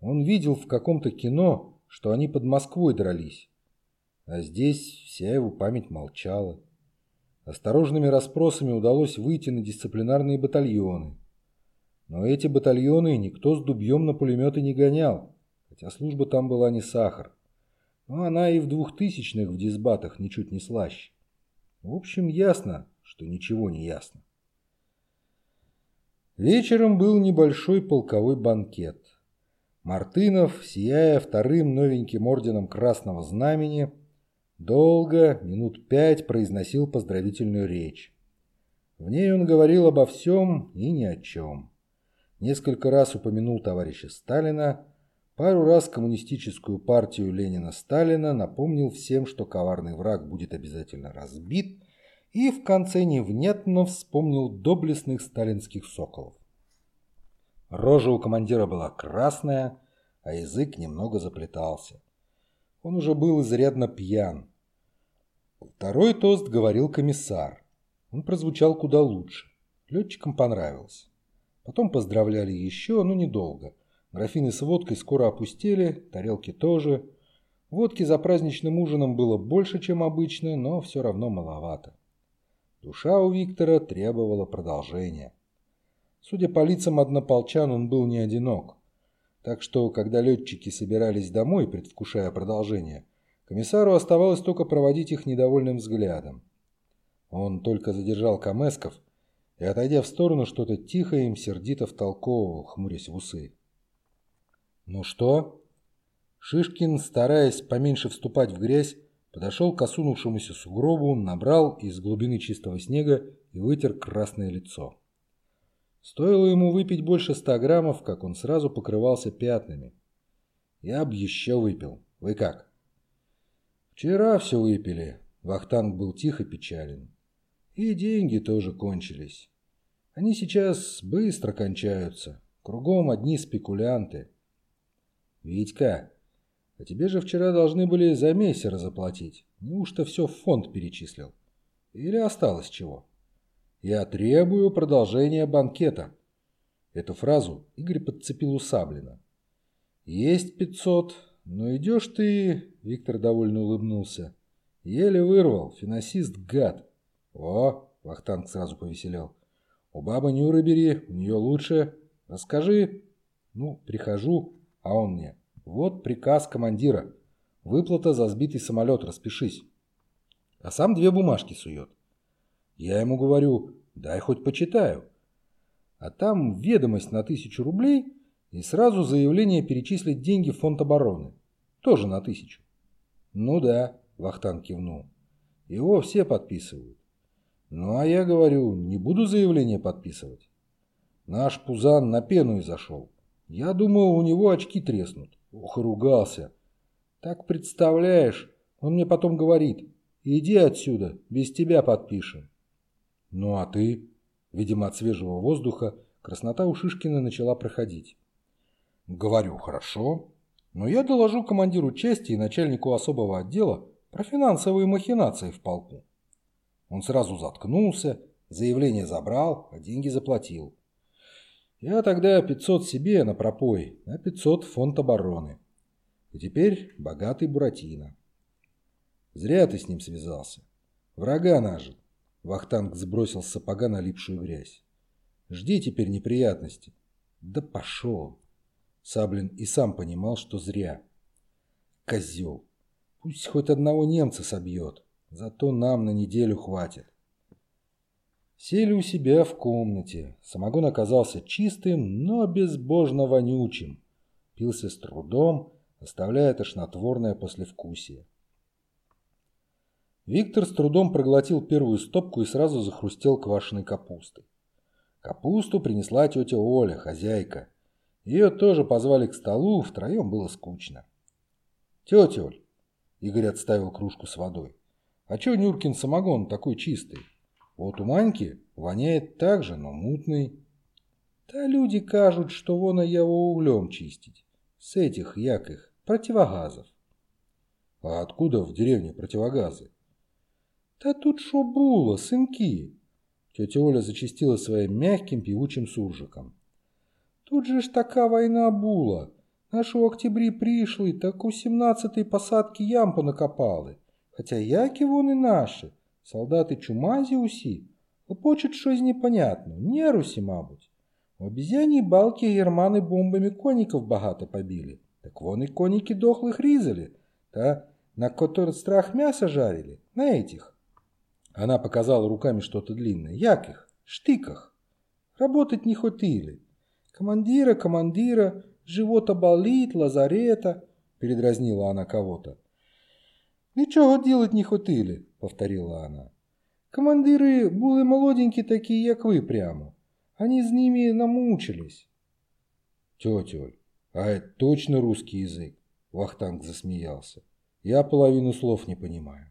Он видел в каком-то кино, что они под Москвой дрались. А здесь вся его память молчала. Осторожными расспросами удалось выйти на дисциплинарные батальоны. Но эти батальоны никто с дубьем на пулеметы не гонял хотя служба там была не сахар. Но она и в двухтысячных в дисбатах ничуть не слаще. В общем, ясно, что ничего не ясно. Вечером был небольшой полковой банкет. Мартынов, сияя вторым новеньким орденом Красного Знамени, долго, минут пять, произносил поздравительную речь. В ней он говорил обо всем и ни о чем. Несколько раз упомянул товарища Сталина, Пару раз коммунистическую партию Ленина-Сталина напомнил всем, что коварный враг будет обязательно разбит, и в конце невнятно вспомнил доблестных сталинских соколов. Рожа у командира была красная, а язык немного заплетался. Он уже был изрядно пьян. Второй тост говорил комиссар. Он прозвучал куда лучше. Летчикам понравился. Потом поздравляли еще, но недолго – Графины с водкой скоро опустели, тарелки тоже. Водки за праздничным ужином было больше, чем обычно, но все равно маловато. Душа у Виктора требовала продолжения. Судя по лицам однополчан, он был не одинок. Так что, когда летчики собирались домой, предвкушая продолжение, комиссару оставалось только проводить их недовольным взглядом. Он только задержал Камесков и, отойдя в сторону, что-то тихо им сердито втолковывал, хмурясь в усы. «Ну что?» Шишкин, стараясь поменьше вступать в грязь, подошел к осунувшемуся сугробу, набрал из глубины чистого снега и вытер красное лицо. Стоило ему выпить больше ста граммов, как он сразу покрывался пятнами. «Я б еще выпил. Вы как?» «Вчера все выпили». Вахтанг был тихо печален. «И деньги тоже кончились. Они сейчас быстро кончаются. Кругом одни спекулянты». «Витька, а тебе же вчера должны были за мессера заплатить. Неужто все в фонд перечислил? Или осталось чего?» «Я требую продолжения банкета». Эту фразу Игорь подцепил у Саблина. «Есть пятьсот, но идешь ты...» Виктор довольно улыбнулся. «Еле вырвал, финансист гад». «О!» — Вахтанг сразу повеселел. «У бабы Нюры бери, у нее лучше. Расскажи». «Ну, прихожу, а он мне. Вот приказ командира. Выплата за сбитый самолет, распишись. А сам две бумажки сует. Я ему говорю, дай хоть почитаю. А там ведомость на тысячу рублей и сразу заявление перечислить деньги в фонд обороны. Тоже на тысячу. Ну да, Вахтан кивнул. Его все подписывают. Ну а я говорю, не буду заявление подписывать. Наш Пузан на пену и зашел. Я думаю, у него очки треснут. Ох, ругался. Так представляешь, он мне потом говорит, иди отсюда, без тебя подпишем. Ну а ты? Видимо, от свежего воздуха краснота у Шишкина начала проходить. Говорю, хорошо, но я доложу командиру части и начальнику особого отдела про финансовые махинации в полку. Он сразу заткнулся, заявление забрал, а деньги заплатил. Я тогда 500 себе на пропой, а 500 фонд обороны. И теперь богатый Буратино. Зря ты с ним связался. Врага нажил. Вахтанг сбросил с сапога налипшую грязь. Жди теперь неприятности. Да пошел. Саблин и сам понимал, что зря. Козел. Пусть хоть одного немца собьет. Зато нам на неделю хватит. Сели у себя в комнате. Самогон оказался чистым, но безбожно вонючим. Пился с трудом, оставляя тошнотворное послевкусие. Виктор с трудом проглотил первую стопку и сразу захрустел квашеной капустой. Капусту принесла тетя Оля, хозяйка. Ее тоже позвали к столу, втроем было скучно. «Тетя Оль!» — Игорь отставил кружку с водой. «А че Нюркин самогон такой чистый?» Вот у Маньки воняет так же, но мутный. Да люди кажут, что вон его углем чистить. С этих, як их, противогазов. А откуда в деревне противогазы? Да тут шо было, сынки? Тетя Оля зачастила своим мягким певучим суржиком. Тут же ж така война була. Наши у октябрі пришли, так у 17-й посадки ям понакопали. Хотя яки вони наши. Солдати чумазі усі, лопочуть щось непонятно, нерусі, мабуть. У обезьяній балки германи бомбами коніків багато побили. Так вони коніки дохлих різали, та на который страх мясо жарили, на этих. Она показала руками что-то длинное. Яких? Штыках. Работать не хотели. Командира, командира, живота болит, лазарета, передразнила она кого-то. Нічого делать не хотіли, повторила она. Командири були молоденькі такі, як ви прямо. Они з ними намучились. Тетя а это точно русский язык? Вахтанг засмеялся. Я половину слов не понимаю.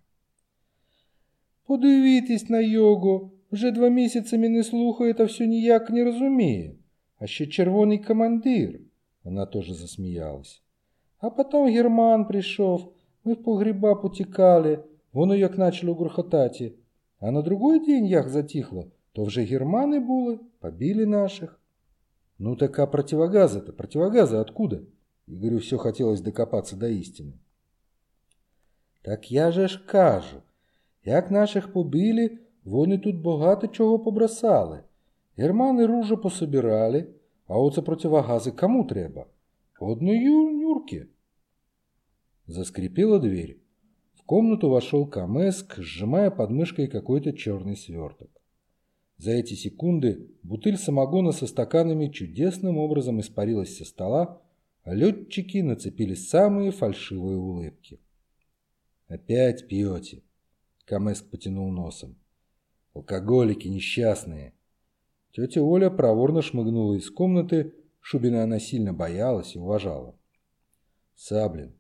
Подивитесь на його. Вже два місяці мене слухає та все ніяк не розуміє. А ще червоний командир. Она тоже засмеялась. А потом Герман пришел. Мы в погреба потекали, воно як начало грохотати. А на другой день як затихло, то вже германи були, побили наших. Ну так а противогазы-то? Противогазы откуда? Игорю все хотелось докопаться до истины. Так я же ж кажу, як наших побили, вони тут багато чого побросали. Германи ружа пособирали, а оце противогази кому треба? Одної Нюрке. Заскрипела дверь. В комнату вошел Камеск, сжимая под мышкой какой-то черный сверток. За эти секунды бутыль самогона со стаканами чудесным образом испарилась со стола, а летчики нацепили самые фальшивые улыбки. «Опять пьете?» Камеск потянул носом. «Алкоголики несчастные!» Тетя Оля проворно шмыгнула из комнаты, Шубина она сильно боялась и уважала. «Саблин,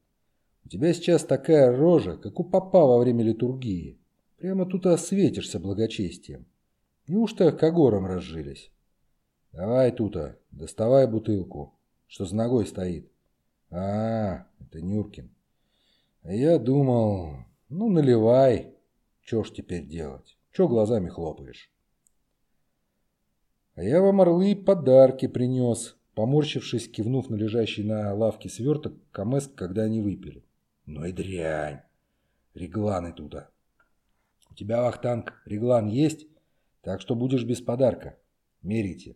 у тебя сейчас такая рожа, как у папа во время литургии. Прямо тут осветишься благочестием. Неужто когором разжились? Давай тута, доставай бутылку, что за ногой стоит. А, это Нюркин. А я думал, ну наливай. Чё ж теперь делать? Чё глазами хлопаешь? А я вам, орлы, подарки принес. Поморщившись, кивнув на лежащий на лавке сверток, Камеск, когда они выпили. Ну и дрянь. Регланы туда. У тебя, Вахтанг, реглан есть? Так что будешь без подарка. Мерите.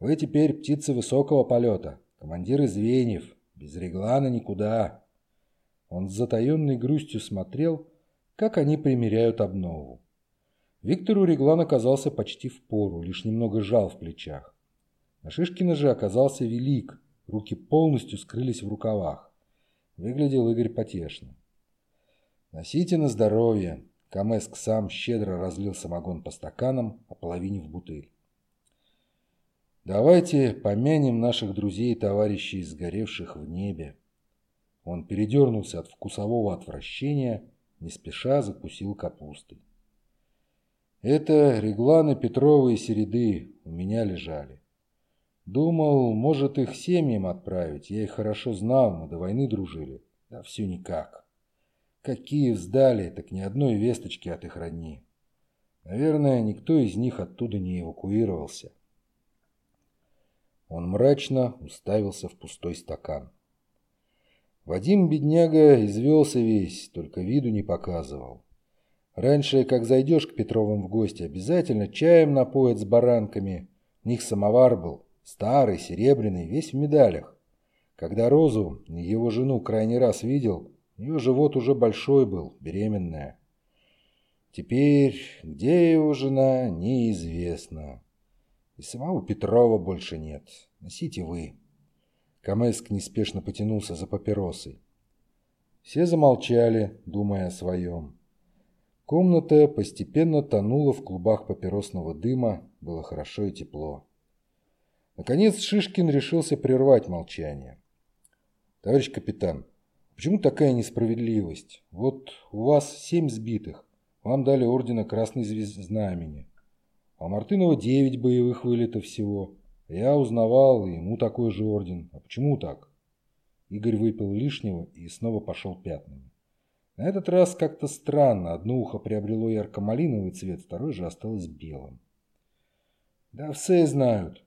Вы теперь птицы высокого полета, командиры звеньев. Без реглана никуда. Он с затаенной грустью смотрел, как они примеряют обнову. Виктору реглан оказался почти в пору, лишь немного жал в плечах. А Шишкина же оказался велик, руки полностью скрылись в рукавах. Выглядел Игорь потешно. «Носите на здоровье!» Камеск сам щедро разлил самогон по стаканам, ополовинив бутыль. «Давайте помянем наших друзей и товарищей, сгоревших в небе». Он передернулся от вкусового отвращения, не спеша закусил капустой. «Это Регланы Петровы и Середы у меня лежали. Думал, может их семьям отправить. Я их хорошо знал, мы до войны дружили. Да все никак. Какие вздали, так ни одной весточки от их родни. Наверное, никто из них оттуда не эвакуировался. Он мрачно уставился в пустой стакан. Вадим, бедняга, извелся весь, только виду не показывал. Раньше, как зайдешь к Петровым в гости, обязательно чаем напоят с баранками. У них самовар был, Старый, серебряный, весь в медалях. Когда Розу, его жену, крайний раз видел, ее живот уже большой был, беременная. Теперь, где его жена, неизвестно. И самого Петрова больше нет. Носите вы. Камеск неспешно потянулся за папиросой. Все замолчали, думая о своем. Комната постепенно тонула в клубах папиросного дыма, было хорошо и тепло. Наконец Шишкин решился прервать молчание. «Товарищ капитан, почему такая несправедливость? Вот у вас семь сбитых, вам дали ордена Красной Звезды Знамени, а Мартынова девять боевых вылетов всего. Я узнавал, и ему такой же орден. А почему так?» Игорь выпил лишнего и снова пошел пятнами. На этот раз как-то странно. Одно ухо приобрело ярко-малиновый цвет, второе же осталось белым. «Да все знают.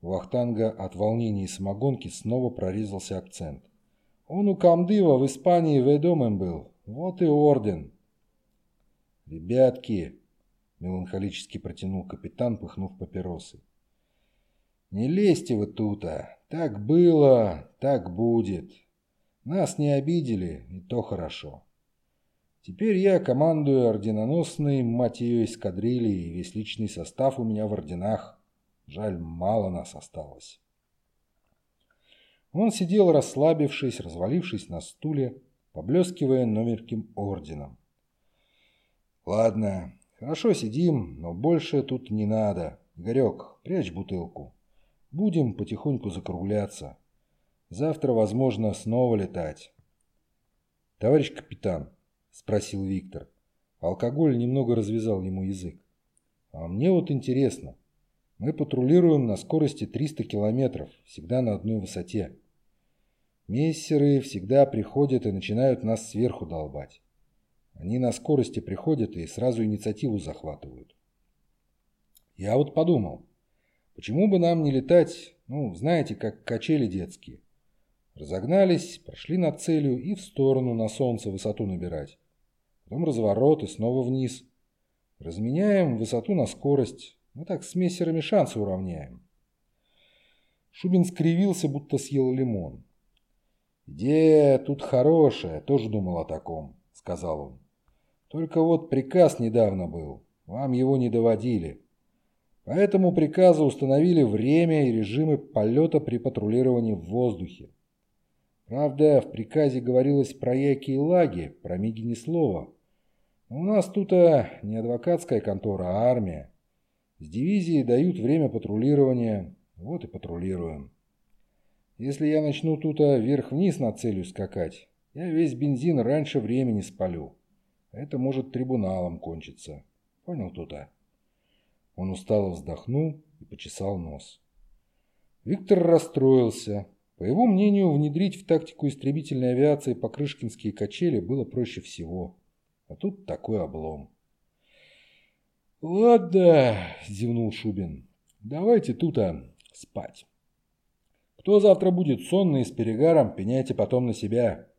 Вахтанга от волнения и самогонки снова прорезался акцент. Он у Камдыва в Испании ведомым был. Вот и орден. «Ребятки!» – меланхолически протянул капитан, пыхнув папиросы. «Не лезьте вы тута. Так было, так будет. Нас не обидели, и то хорошо. Теперь я командую орденоносной, мать ее, эскадрильей, весь личный состав у меня в орденах. Жаль, мало нас осталось. Он сидел расслабившись, развалившись на стуле, поблескивая номерким орденом. «Ладно, хорошо сидим, но больше тут не надо. Игорек, прячь бутылку. Будем потихоньку закругляться. Завтра, возможно, снова летать». «Товарищ капитан», — спросил Виктор. Алкоголь немного развязал ему язык. «А мне вот интересно, мы патрулируем на скорости 300 километров, всегда на одной высоте. Мессеры всегда приходят и начинают нас сверху долбать. Они на скорости приходят и сразу инициативу захватывают. Я вот подумал, Почему бы нам не летать, ну, знаете, как качели детские? Разогнались, прошли над целью и в сторону на солнце высоту набирать. Потом разворот и снова вниз. Разменяем высоту на скорость. Мы так с мессерами шансы уравняем. Шубин скривился, будто съел лимон. «Идея тут хорошая, тоже думал о таком», — сказал он. «Только вот приказ недавно был, вам его не доводили. По этому приказу установили время и режимы полета при патрулировании в воздухе. Правда, в приказе говорилось про яки и лаги, про миги ни слова. Но у нас тут а, не адвокатская контора, а армия. С дивизии дают время патрулирования, вот и патрулируем. Если я начну тут а, вверх-вниз над целью скакать, я весь бензин раньше времени спалю. Это может трибуналом кончиться. Понял, Тута? Он устало вздохнул и почесал нос. Виктор расстроился. По его мнению, внедрить в тактику истребительной авиации покрышкинские качели было проще всего. А тут такой облом. «Ладно», – зевнул Шубин, – «давайте тут а, спать. Кто завтра будет сонный с перегаром, пеняйте потом на себя.